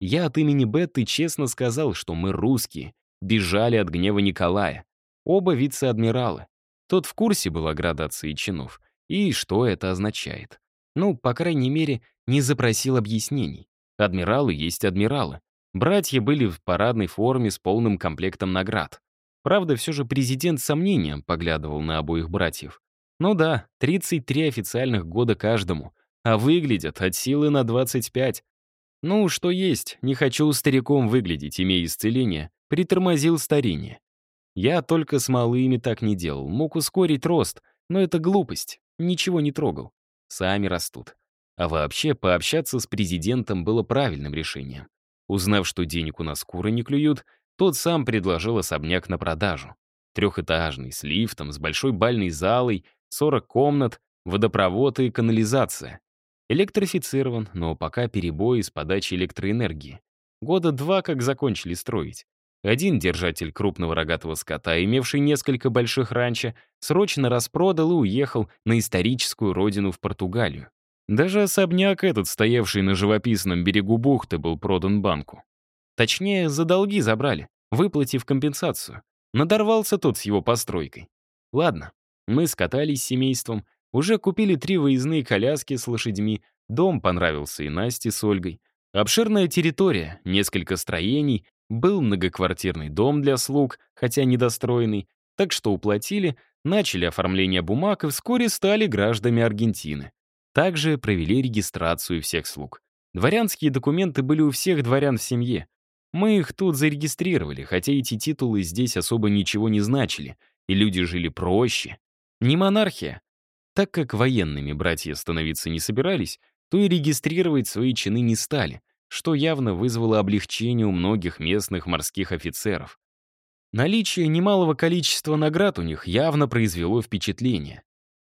Я от имени Бетты честно сказал, что мы русские, бежали от гнева Николая. Оба вице-адмиралы. Тот в курсе был о градации чинов. И что это означает. Ну, по крайней мере, не запросил объяснений. Адмиралы есть адмиралы. Братья были в парадной форме с полным комплектом наград. Правда, все же президент с сомнением поглядывал на обоих братьев. Ну да, 33 официальных года каждому, а выглядят от силы на 25. Ну, что есть, не хочу стариком выглядеть, имея исцеление, притормозил старение. Я только с малыми так не делал, мог ускорить рост, но это глупость, ничего не трогал. Сами растут. А вообще, пообщаться с президентом было правильным решением. Узнав, что денег у нас куры не клюют, тот сам предложил особняк на продажу. Трехэтажный, с лифтом, с большой бальной залой, 40 комнат, водопровод и канализация. Электрифицирован, но пока перебои с подачей электроэнергии. Года два как закончили строить. Один держатель крупного рогатого скота, имевший несколько больших ранчо, срочно распродал и уехал на историческую родину в Португалию. Даже особняк этот, стоявший на живописном берегу бухты, был продан банку. Точнее, за долги забрали, выплатив компенсацию. Надорвался тот с его постройкой. Ладно, мы скатались с семейством, уже купили три выездные коляски с лошадьми, дом понравился и Насте с Ольгой. Обширная территория, несколько строений, был многоквартирный дом для слуг, хотя недостроенный, так что уплатили, начали оформление бумаг и вскоре стали гражданами Аргентины. Также провели регистрацию всех слуг. Дворянские документы были у всех дворян в семье. Мы их тут зарегистрировали, хотя эти титулы здесь особо ничего не значили, и люди жили проще. Не монархия. Так как военными братья становиться не собирались, то и регистрировать свои чины не стали, что явно вызвало облегчение у многих местных морских офицеров. Наличие немалого количества наград у них явно произвело впечатление.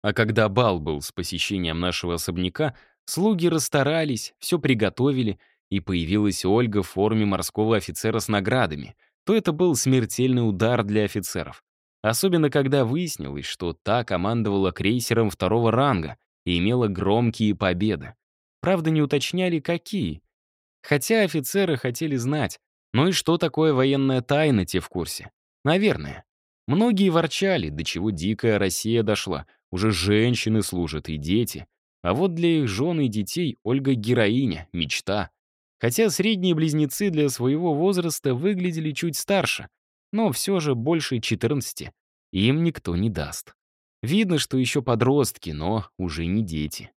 А когда бал был с посещением нашего особняка, слуги расстарались, все приготовили — и появилась Ольга в форме морского офицера с наградами, то это был смертельный удар для офицеров. Особенно когда выяснилось, что та командовала крейсером второго ранга и имела громкие победы. Правда, не уточняли, какие. Хотя офицеры хотели знать, ну и что такое военная тайна, те в курсе. Наверное. Многие ворчали, до чего дикая Россия дошла. Уже женщины служат и дети. А вот для их жен и детей Ольга героиня, мечта. Хотя средние близнецы для своего возраста выглядели чуть старше, но все же больше 14. Им никто не даст. Видно, что еще подростки, но уже не дети.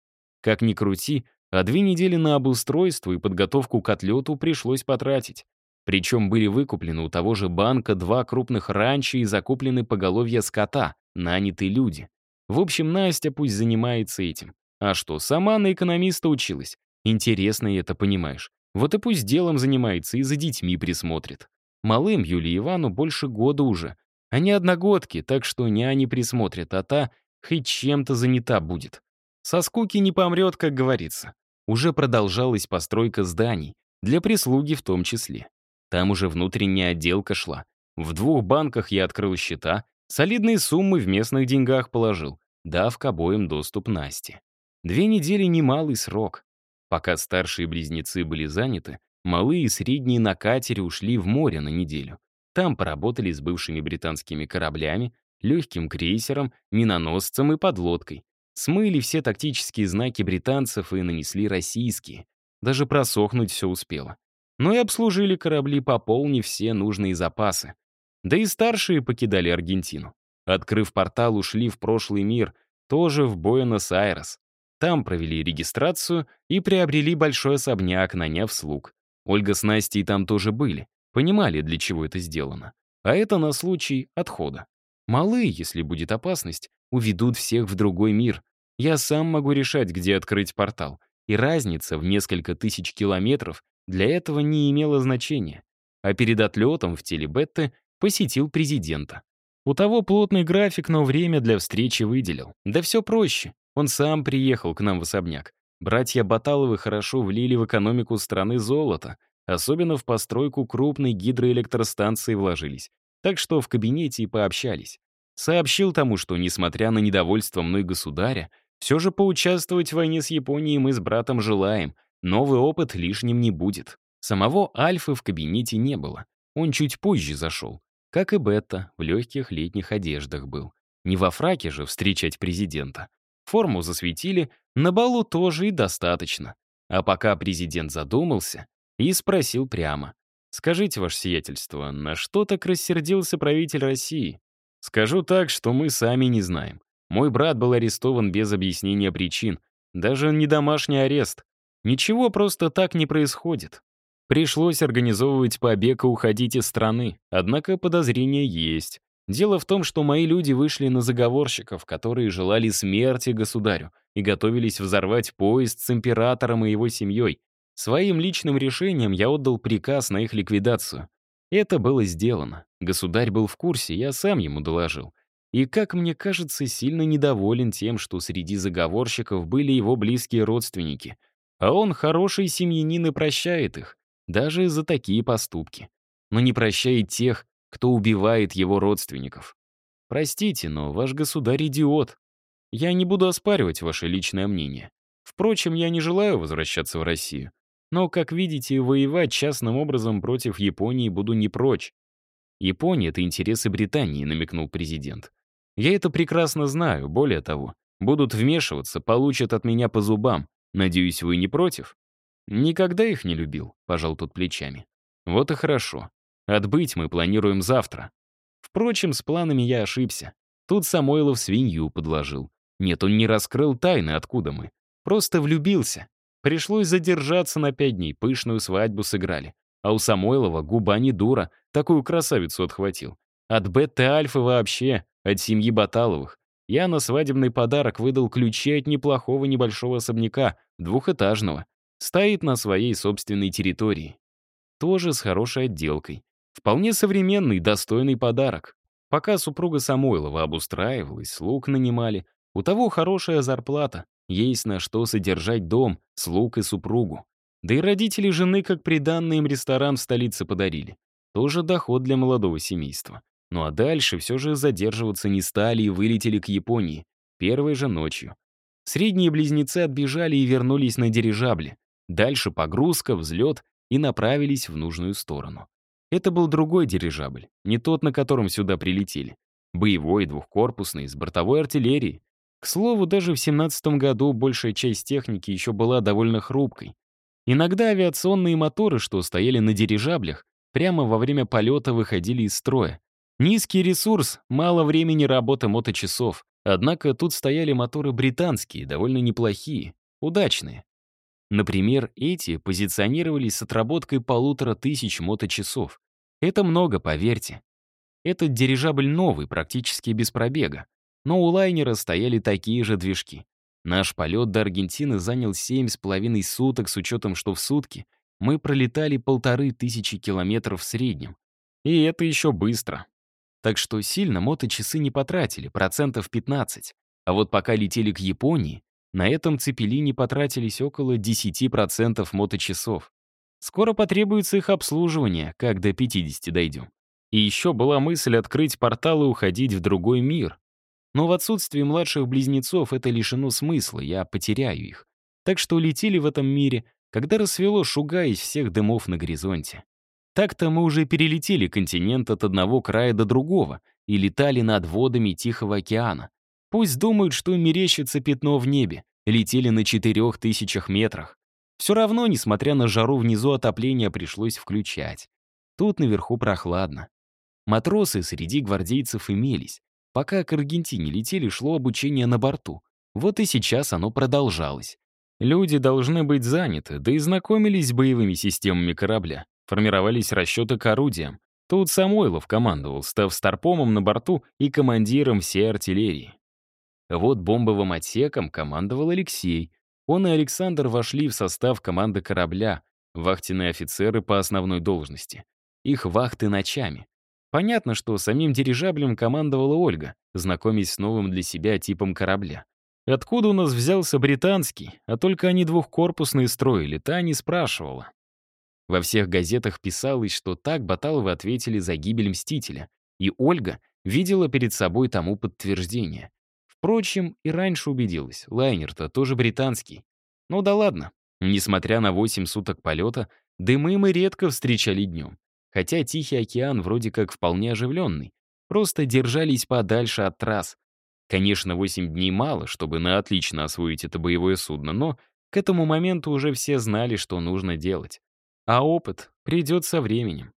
Как ни крути, а две недели на обустройство и подготовку к отлету пришлось потратить. Причем были выкуплены у того же банка два крупных ранчо и закуплены поголовья скота, нанятые люди. В общем, Настя пусть занимается этим. А что, сама на экономиста училась? Интересно, это понимаешь. Вот и пусть делом занимается и за детьми присмотрит. Малым Юлии Ивану больше года уже. Они одногодки, так что няни присмотрят, а та хоть чем-то занята будет. Со скуки не помрет, как говорится. Уже продолжалась постройка зданий, для прислуги в том числе. Там уже внутренняя отделка шла. В двух банках я открыл счета, солидные суммы в местных деньгах положил, дав к обоим доступ Насте. Две недели — немалый срок. Пока старшие близнецы были заняты, малые и средние на катере ушли в море на неделю. Там поработали с бывшими британскими кораблями, легким крейсером, миноносцем и подлодкой. Смыли все тактические знаки британцев и нанесли российские. Даже просохнуть все успело. Но и обслужили корабли, пополнив все нужные запасы. Да и старшие покидали Аргентину. Открыв портал, ушли в прошлый мир, тоже в Буэнос-Айрес. Там провели регистрацию и приобрели большой особняк, наняв слуг. Ольга с Настей там тоже были, понимали, для чего это сделано. А это на случай отхода. Малые, если будет опасность, уведут всех в другой мир. Я сам могу решать, где открыть портал. И разница в несколько тысяч километров для этого не имела значения. А перед отлетом в теле Бетты посетил президента. У того плотный график, но время для встречи выделил. Да все проще. Он сам приехал к нам в особняк. Братья Баталовы хорошо влили в экономику страны золото, особенно в постройку крупной гидроэлектростанции вложились. Так что в кабинете и пообщались. Сообщил тому, что, несмотря на недовольство мной государя, все же поучаствовать в войне с Японией мы с братом желаем, новый опыт лишним не будет. Самого Альфы в кабинете не было. Он чуть позже зашел. Как и Бетта, в легких летних одеждах был. Не во фраке же встречать президента, Форму засветили, на балу тоже и достаточно. А пока президент задумался и спросил прямо. «Скажите, ваше сиятельство, на что так рассердился правитель России?» «Скажу так, что мы сами не знаем. Мой брат был арестован без объяснения причин. Даже не домашний арест. Ничего просто так не происходит. Пришлось организовывать побег и уходить из страны, однако подозрения есть. Дело в том, что мои люди вышли на заговорщиков, которые желали смерти государю и готовились взорвать поезд с императором и его семьей. Своим личным решением я отдал приказ на их ликвидацию. Это было сделано. Государь был в курсе, я сам ему доложил. И, как мне кажется, сильно недоволен тем, что среди заговорщиков были его близкие родственники. А он хороший семьянин и прощает их, даже за такие поступки. Но не прощает тех, кто убивает его родственников. Простите, но ваш государь идиот. Я не буду оспаривать ваше личное мнение. Впрочем, я не желаю возвращаться в Россию. Но, как видите, воевать частным образом против Японии буду не прочь. Япония — это интересы Британии, намекнул президент. Я это прекрасно знаю, более того. Будут вмешиваться, получат от меня по зубам. Надеюсь, вы не против? Никогда их не любил, пожал тот плечами. Вот и хорошо. Отбыть мы планируем завтра. Впрочем, с планами я ошибся. Тут Самойлов свинью подложил. Нет, он не раскрыл тайны, откуда мы. Просто влюбился. Пришлось задержаться на пять дней, пышную свадьбу сыграли. А у Самойлова губа не дура, такую красавицу отхватил. От Бетты-Альфы вообще, от семьи Баталовых. Я на свадебный подарок выдал ключи от неплохого небольшого особняка, двухэтажного. Стоит на своей собственной территории. Тоже с хорошей отделкой. Вполне современный, достойный подарок. Пока супруга Самойлова обустраивалась, слуг нанимали, у того хорошая зарплата, есть на что содержать дом, слуг и супругу. Да и родители жены как приданный им ресторан в столице подарили. Тоже доход для молодого семейства. Ну а дальше все же задерживаться не стали и вылетели к Японии. Первой же ночью. Средние близнецы отбежали и вернулись на дирижабле. Дальше погрузка, взлет и направились в нужную сторону. Это был другой дирижабль, не тот, на котором сюда прилетели. Боевой, двухкорпусный, с бортовой артиллерией. К слову, даже в 17 году большая часть техники еще была довольно хрупкой. Иногда авиационные моторы, что стояли на дирижаблях, прямо во время полета выходили из строя. Низкий ресурс, мало времени работы моточасов. Однако тут стояли моторы британские, довольно неплохие, удачные. Например, эти позиционировались с отработкой полутора тысяч моточасов. Это много, поверьте. Этот дирижабль новый, практически без пробега. Но у лайнера стояли такие же движки. Наш полет до Аргентины занял семь с половиной суток с учетом, что в сутки мы пролетали полторы тысячи километров в среднем. И это еще быстро. Так что сильно моточасы не потратили, процентов 15. А вот пока летели к Японии, на этом цепелине потратились около 10% моточасов. Скоро потребуется их обслуживание, как до 50 дойдем. И еще была мысль открыть портал и уходить в другой мир. Но в отсутствии младших близнецов это лишено смысла, я потеряю их. Так что летели в этом мире, когда рассвело, шугаясь всех дымов на горизонте. Так-то мы уже перелетели континент от одного края до другого и летали над водами Тихого океана. Пусть думают, что мерещится пятно в небе. Летели на четырех тысячах метрах. Все равно, несмотря на жару, внизу отопление пришлось включать. Тут наверху прохладно. Матросы среди гвардейцев имелись. Пока к Аргентине летели, шло обучение на борту. Вот и сейчас оно продолжалось. Люди должны быть заняты, да и знакомились с боевыми системами корабля. Формировались расчеты к орудиям. Тут Самойлов командовал, став старпомом на борту и командиром всей артиллерии. Вот бомбовым отсеком командовал Алексей. Он и Александр вошли в состав команды корабля, вахтенные офицеры по основной должности. Их вахты ночами. Понятно, что самим дирижаблем командовала Ольга, знакомясь с новым для себя типом корабля. Откуда у нас взялся британский, а только они двухкорпусные строили, та не спрашивала. Во всех газетах писалось, что так Баталовы ответили за гибель Мстителя, и Ольга видела перед собой тому подтверждение. Впрочем, и раньше убедилась, лайнер-то тоже британский. Ну да ладно, несмотря на 8 суток полета, дымы мы редко встречали днем. Хотя Тихий океан вроде как вполне оживленный. Просто держались подальше от трасс. Конечно, 8 дней мало, чтобы на отлично освоить это боевое судно, но к этому моменту уже все знали, что нужно делать. А опыт придет со временем.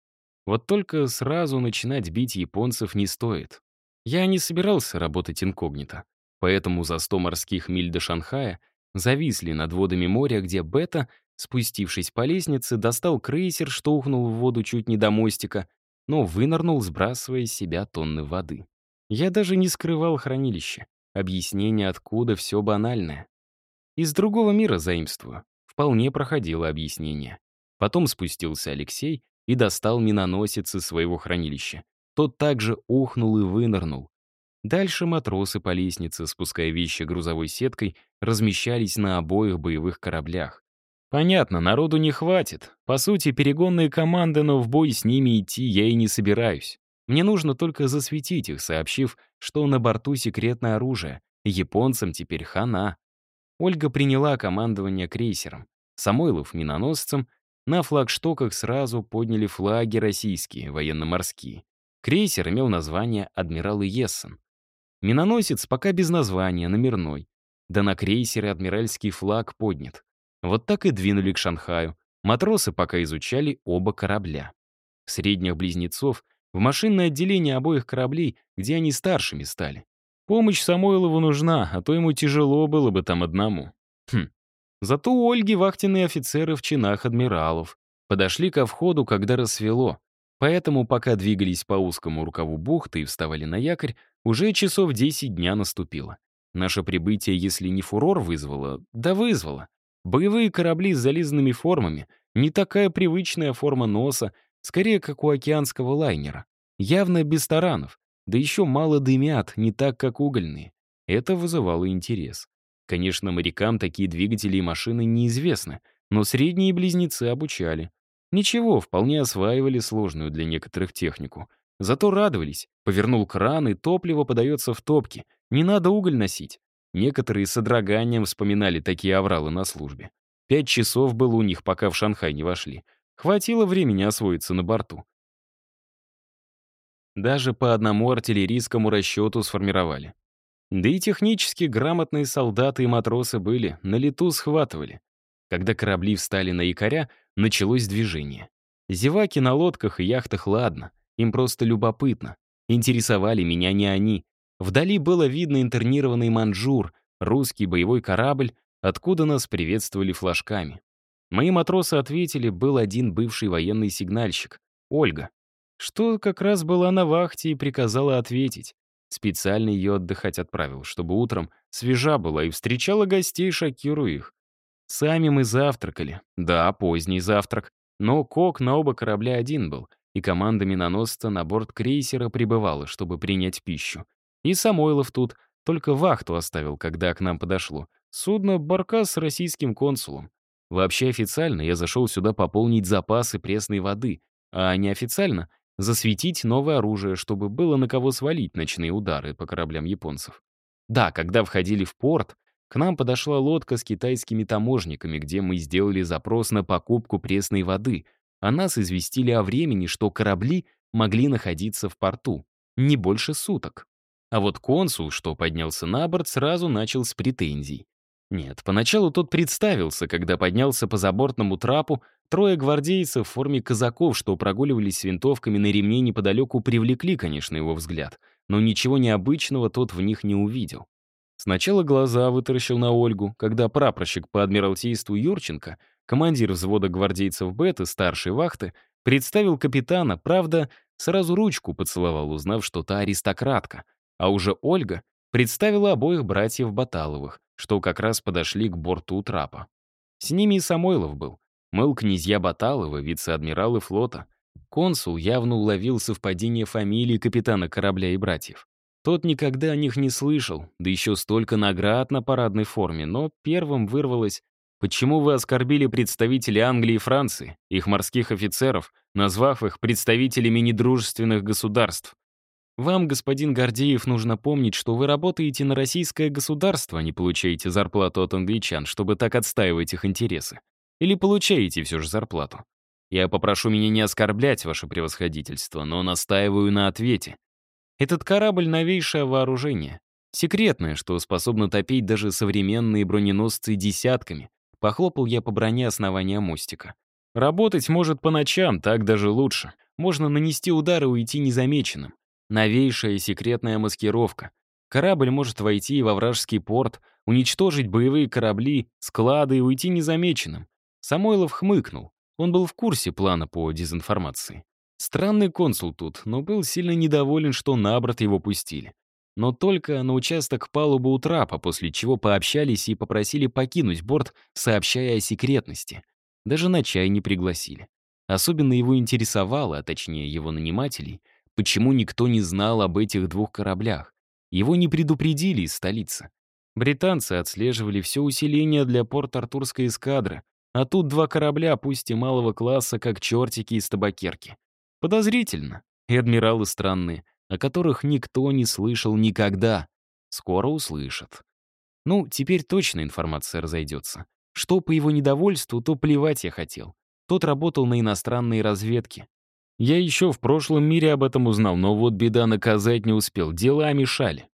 Вот только сразу начинать бить японцев не стоит. Я не собирался работать инкогнито. Поэтому за 100 морских миль до Шанхая зависли над водами моря, где Бета, спустившись по лестнице, достал крейсер, что ухнул в воду чуть не до мостика, но вынырнул, сбрасывая из себя тонны воды. Я даже не скрывал хранилище. Объяснение, откуда все банальное. Из другого мира заимствую. Вполне проходило объяснение. Потом спустился Алексей и достал миноносец из своего хранилища. Тот также ухнул и вынырнул. Дальше матросы по лестнице, спуская вещи грузовой сеткой, размещались на обоих боевых кораблях. Понятно, народу не хватит. По сути, перегонные команды, но в бой с ними идти я и не собираюсь. Мне нужно только засветить их, сообщив, что на борту секретное оружие. Японцам теперь хана. Ольга приняла командование крейсером. Самойлов — миноносцем. На флагштоках сразу подняли флаги российские, военно-морские. Крейсер имел название «Адмирал Иессен». Миноносец пока без названия, номерной. Да на крейсере адмиральский флаг поднят. Вот так и двинули к Шанхаю. Матросы пока изучали оба корабля. Средних близнецов в машинное отделение обоих кораблей, где они старшими стали. Помощь Самойлову нужна, а то ему тяжело было бы там одному. Хм. Зато у Ольги вахтенные офицеры в чинах адмиралов. Подошли ко входу, когда рассвело. Поэтому, пока двигались по узкому рукаву бухты и вставали на якорь, уже часов 10 дня наступило. Наше прибытие, если не фурор вызвало, да вызвало. Боевые корабли с зализанными формами, не такая привычная форма носа, скорее как у океанского лайнера. Явно без таранов, да еще мало дымят, не так, как угольные. Это вызывало интерес. Конечно, морякам такие двигатели и машины неизвестны, но средние близнецы обучали. Ничего, вполне осваивали сложную для некоторых технику. Зато радовались. Повернул кран, и топливо подается в топки. Не надо уголь носить. Некоторые с содроганием вспоминали такие авралы на службе. Пять часов было у них, пока в Шанхай не вошли. Хватило времени освоиться на борту. Даже по одному артиллерийскому расчету сформировали. Да и технически грамотные солдаты и матросы были, на лету схватывали. Когда корабли встали на якоря, началось движение. Зеваки на лодках и яхтах ладно, им просто любопытно. Интересовали меня не они, Вдали было видно интернированный манжур, русский боевой корабль, откуда нас приветствовали флажками. Мои матросы ответили, был один бывший военный сигнальщик, Ольга, что как раз была на вахте и приказала ответить. Специально ее отдыхать отправил, чтобы утром свежа была и встречала гостей, шокируя их. Сами мы завтракали. Да, поздний завтрак. Но кок на оба корабля один был, и команда миноносца на борт крейсера прибывала, чтобы принять пищу. И Самойлов тут, только вахту оставил, когда к нам подошло. Судно «Баркас» с российским консулом. Вообще официально я зашел сюда пополнить запасы пресной воды, а неофициально — засветить новое оружие, чтобы было на кого свалить ночные удары по кораблям японцев. Да, когда входили в порт, к нам подошла лодка с китайскими таможниками, где мы сделали запрос на покупку пресной воды, а нас известили о времени, что корабли могли находиться в порту. Не больше суток. А вот консул, что поднялся на борт, сразу начал с претензий. Нет, поначалу тот представился, когда поднялся по забортному трапу, трое гвардейцев в форме казаков, что прогуливались с винтовками на ремне неподалеку, привлекли, конечно, его взгляд, но ничего необычного тот в них не увидел. Сначала глаза вытаращил на Ольгу, когда прапорщик по адмиралтейству Юрченко, командир взвода гвардейцев Беты, старшей вахты, представил капитана, правда, сразу ручку поцеловал, узнав, что та аристократка — а уже Ольга представила обоих братьев Баталовых, что как раз подошли к борту трапа. С ними и Самойлов был. Мыл князья Баталова, вице-адмиралы флота. Консул явно уловил совпадение фамилии капитана корабля и братьев. Тот никогда о них не слышал, да еще столько наград на парадной форме, но первым вырвалось «Почему вы оскорбили представителей Англии и Франции, их морских офицеров, назвав их представителями недружественных государств? Вам, господин Гордеев, нужно помнить, что вы работаете на российское государство, а не получаете зарплату от англичан, чтобы так отстаивать их интересы. Или получаете все же зарплату. Я попрошу меня не оскорблять ваше превосходительство, но настаиваю на ответе. Этот корабль — новейшее вооружение. Секретное, что способно топить даже современные броненосцы десятками. Похлопал я по броне основания мостика. Работать может по ночам, так даже лучше. Можно нанести удар и уйти незамеченным. Новейшая секретная маскировка. Корабль может войти во вражеский порт, уничтожить боевые корабли, склады и уйти незамеченным. Самойлов хмыкнул. Он был в курсе плана по дезинформации. Странный консул тут, но был сильно недоволен, что на борт его пустили. Но только на участок палубы у трапа, после чего пообщались и попросили покинуть борт, сообщая о секретности. Даже на чай не пригласили. Особенно его интересовало, а точнее его нанимателей, почему никто не знал об этих двух кораблях. Его не предупредили из столицы. Британцы отслеживали все усиление для порт-артурской эскадры, а тут два корабля, пусть и малого класса, как чертики из табакерки. Подозрительно. И адмиралы странные, о которых никто не слышал никогда. Скоро услышат. Ну, теперь точно информация разойдется. Что по его недовольству, то плевать я хотел. Тот работал на иностранной разведке. Я еще в прошлом мире об этом узнал, но вот беда наказать не успел, дела мешали.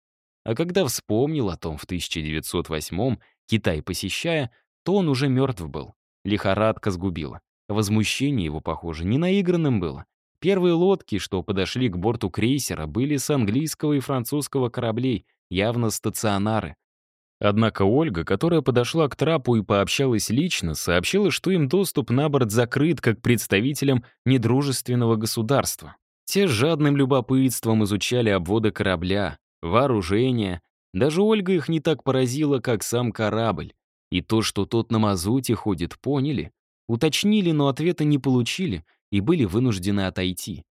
А когда вспомнил о том в 1908-м, Китай посещая, то он уже мертв был. Лихорадка сгубила. Возмущение его, похоже, не наигранным было. Первые лодки, что подошли к борту крейсера, были с английского и французского кораблей, явно стационары. Однако Ольга, которая подошла к трапу и пообщалась лично, сообщила, что им доступ на борт закрыт как представителям недружественного государства. Те с жадным любопытством изучали обводы корабля, вооружение. Даже Ольга их не так поразила, как сам корабль. И то, что тот на мазуте ходит, поняли. Уточнили, но ответа не получили — и были вынуждены отойти.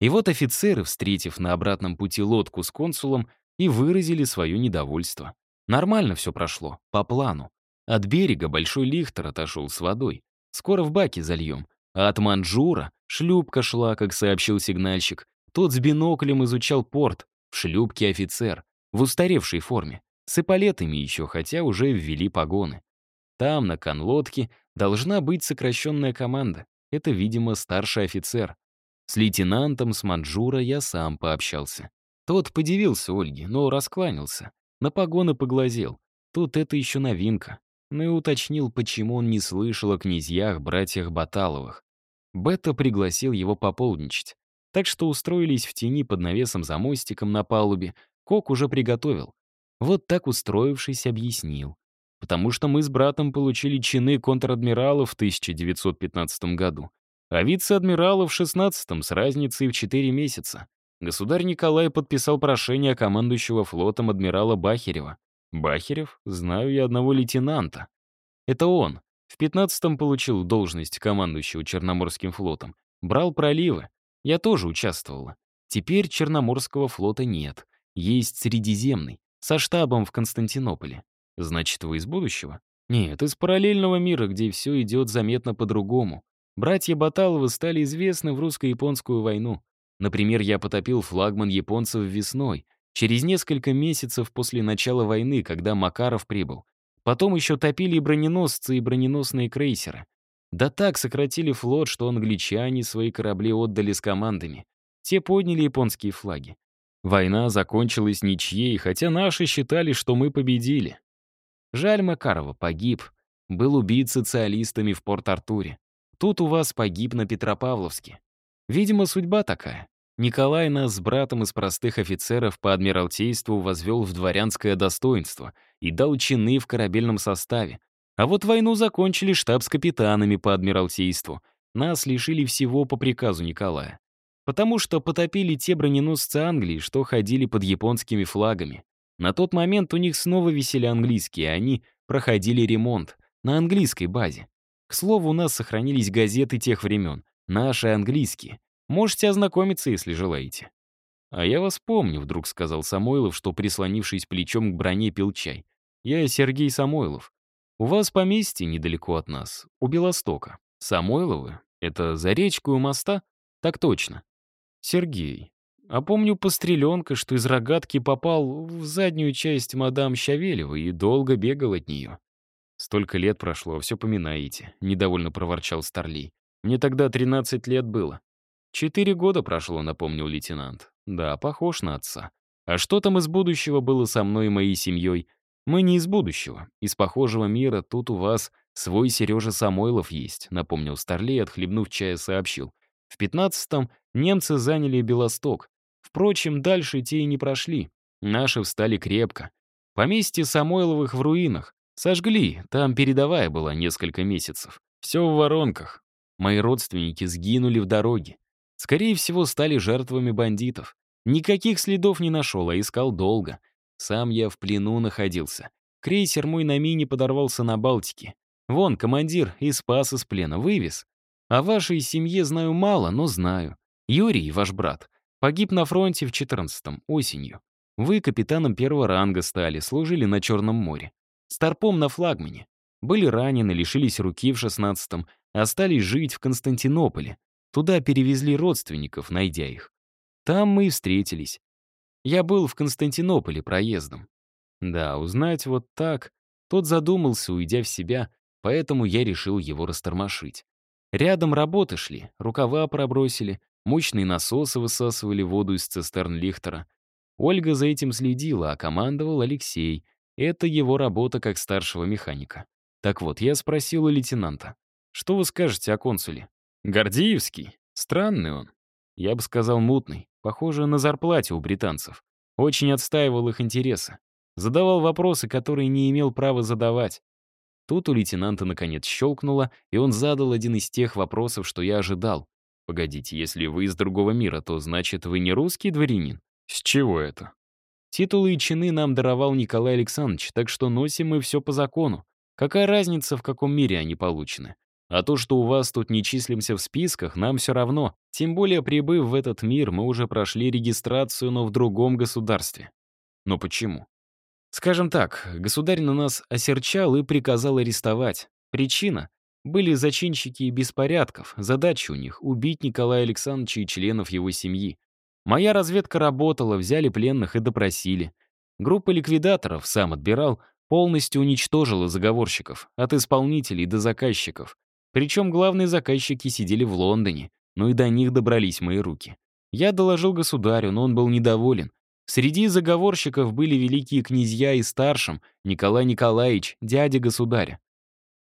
И вот офицеры, встретив на обратном пути лодку с консулом, и выразили свое недовольство. Нормально все прошло, по плану. От берега большой лихтер отошел с водой. Скоро в баке зальем. А от Манджура шлюпка шла, как сообщил сигнальщик. Тот с биноклем изучал порт, в шлюпке офицер, в устаревшей форме, с эполетами еще, хотя уже ввели погоны. Там, на конлодке, должна быть сокращенная команда. Это, видимо, старший офицер. С лейтенантом с Манджура я сам пообщался. Тот подивился Ольге, но раскланялся. На погоны поглазел. Тут это еще новинка. Ну и уточнил, почему он не слышал о князьях, братьях Баталовых. Бета пригласил его пополничать. Так что устроились в тени под навесом за мостиком на палубе. Кок уже приготовил. Вот так устроившись, объяснил потому что мы с братом получили чины контр-адмиралов в 1915 году, а вице-адмиралов в 16 с разницей в 4 месяца. Государь Николай подписал прошение командующего флотом адмирала Бахерева. Бахерев? Знаю я одного лейтенанта. Это он. В 15-м получил должность командующего Черноморским флотом. Брал проливы. Я тоже участвовала. Теперь Черноморского флота нет. Есть Средиземный, со штабом в Константинополе. Значит, вы из будущего? Нет, из параллельного мира, где все идет заметно по-другому. Братья Баталовы стали известны в русско-японскую войну. Например, я потопил флагман японцев весной, через несколько месяцев после начала войны, когда Макаров прибыл. Потом еще топили и броненосцы, и броненосные крейсеры. Да так сократили флот, что англичане свои корабли отдали с командами. Те подняли японские флаги. Война закончилась ничьей, хотя наши считали, что мы победили. Жаль Макарова, погиб. Был убит социалистами в Порт-Артуре. Тут у вас погиб на Петропавловске. Видимо, судьба такая. Николай нас с братом из простых офицеров по адмиралтейству возвел в дворянское достоинство и дал чины в корабельном составе. А вот войну закончили штабс-капитанами по адмиралтейству. Нас лишили всего по приказу Николая. Потому что потопили те броненосцы Англии, что ходили под японскими флагами. На тот момент у них снова висели английские, они проходили ремонт на английской базе. К слову, у нас сохранились газеты тех времен, наши английские. Можете ознакомиться, если желаете. «А я вас помню», — вдруг сказал Самойлов, что, прислонившись плечом к броне, пил чай. «Я Сергей Самойлов. У вас поместье недалеко от нас, у Белостока. Самойловы? Это за речку у моста? Так точно. Сергей. А помню постреленка, что из рогатки попал в заднюю часть мадам Щавелева и долго бегал от нее. «Столько лет прошло, все поминаете», — недовольно проворчал Старлей. «Мне тогда 13 лет было». «Четыре года прошло», — напомнил лейтенант. «Да, похож на отца. А что там из будущего было со мной и моей семьей? Мы не из будущего. Из похожего мира тут у вас свой Сережа Самойлов есть», — напомнил Старлей, отхлебнув чая, сообщил. В пятнадцатом немцы заняли Белосток, Впрочем, дальше те и не прошли. Наши встали крепко. Поместье Самойловых в руинах. Сожгли, там передовая была несколько месяцев. Все в воронках. Мои родственники сгинули в дороге. Скорее всего, стали жертвами бандитов. Никаких следов не нашел, а искал долго. Сам я в плену находился. Крейсер мой на мине подорвался на Балтике. Вон, командир и спас из плена, вывез. О вашей семье знаю мало, но знаю. Юрий, ваш брат, погиб на фронте в 14-м, осенью. Вы капитаном первого ранга стали, служили на Черном море. Старпом на флагмане. Были ранены, лишились руки в 16-м, остались жить в Константинополе. Туда перевезли родственников, найдя их. Там мы и встретились. Я был в Константинополе проездом. Да, узнать вот так. Тот задумался, уйдя в себя, поэтому я решил его растормошить. Рядом работы шли, рукава пробросили, мощные насосы высасывали воду из цистерн Лихтера. Ольга за этим следила, а командовал Алексей. Это его работа как старшего механика. Так вот, я спросил у лейтенанта, что вы скажете о консуле? Гордиевский? Странный он. Я бы сказал, мутный. Похоже на зарплате у британцев. Очень отстаивал их интересы. Задавал вопросы, которые не имел права задавать. Тут у лейтенанта наконец щелкнуло, и он задал один из тех вопросов, что я ожидал. «Погодите, если вы из другого мира, то значит, вы не русский дворянин?» «С чего это?» «Титулы и чины нам даровал Николай Александрович, так что носим мы все по закону. Какая разница, в каком мире они получены? А то, что у вас тут не числимся в списках, нам все равно. Тем более, прибыв в этот мир, мы уже прошли регистрацию, но в другом государстве. Но почему? Скажем так, государь на нас осерчал и приказал арестовать. Причина — были зачинщики беспорядков, задача у них — убить Николая Александровича и членов его семьи. Моя разведка работала, взяли пленных и допросили. Группа ликвидаторов, сам отбирал, полностью уничтожила заговорщиков, от исполнителей до заказчиков. Причем главные заказчики сидели в Лондоне, но и до них добрались мои руки. Я доложил государю, но он был недоволен. Среди заговорщиков были великие князья и старшим Николай Николаевич, дядя государя.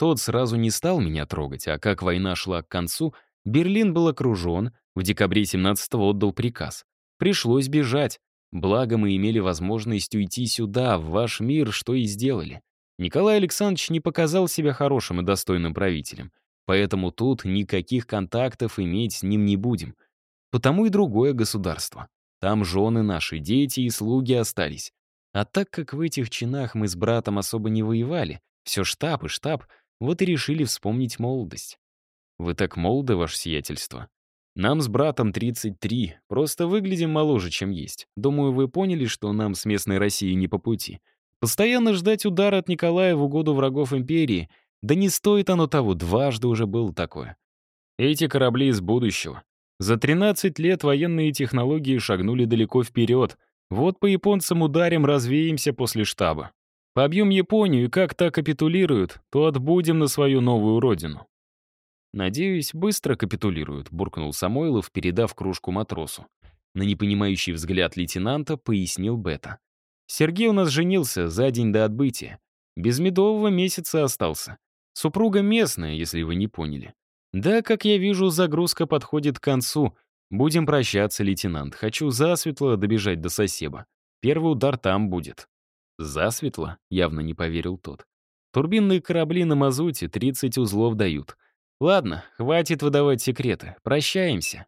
Тот сразу не стал меня трогать, а как война шла к концу, Берлин был окружен, в декабре 17-го отдал приказ. Пришлось бежать. Благо мы имели возможность уйти сюда, в ваш мир, что и сделали. Николай Александрович не показал себя хорошим и достойным правителем, поэтому тут никаких контактов иметь с ним не будем. Потому и другое государство. Там жены наши, дети и слуги остались. А так как в этих чинах мы с братом особо не воевали, все штаб и штаб, вот и решили вспомнить молодость. Вы так молоды, ваше сиятельство. Нам с братом 33, просто выглядим моложе, чем есть. Думаю, вы поняли, что нам с местной Россией не по пути. Постоянно ждать удара от Николая в угоду врагов империи, да не стоит оно того, дважды уже было такое. Эти корабли из будущего. За 13 лет военные технологии шагнули далеко вперед. Вот по японцам ударим, развеемся после штаба. Побьем Японию, и как та капитулируют, то отбудем на свою новую родину. «Надеюсь, быстро капитулируют», — буркнул Самойлов, передав кружку матросу. На непонимающий взгляд лейтенанта пояснил Бета. «Сергей у нас женился за день до отбытия. Без медового месяца остался. Супруга местная, если вы не поняли. «Да, как я вижу, загрузка подходит к концу. Будем прощаться, лейтенант. Хочу засветло добежать до соседа. Первый удар там будет». «Засветло?» — явно не поверил тот. «Турбинные корабли на мазуте 30 узлов дают. Ладно, хватит выдавать секреты. Прощаемся.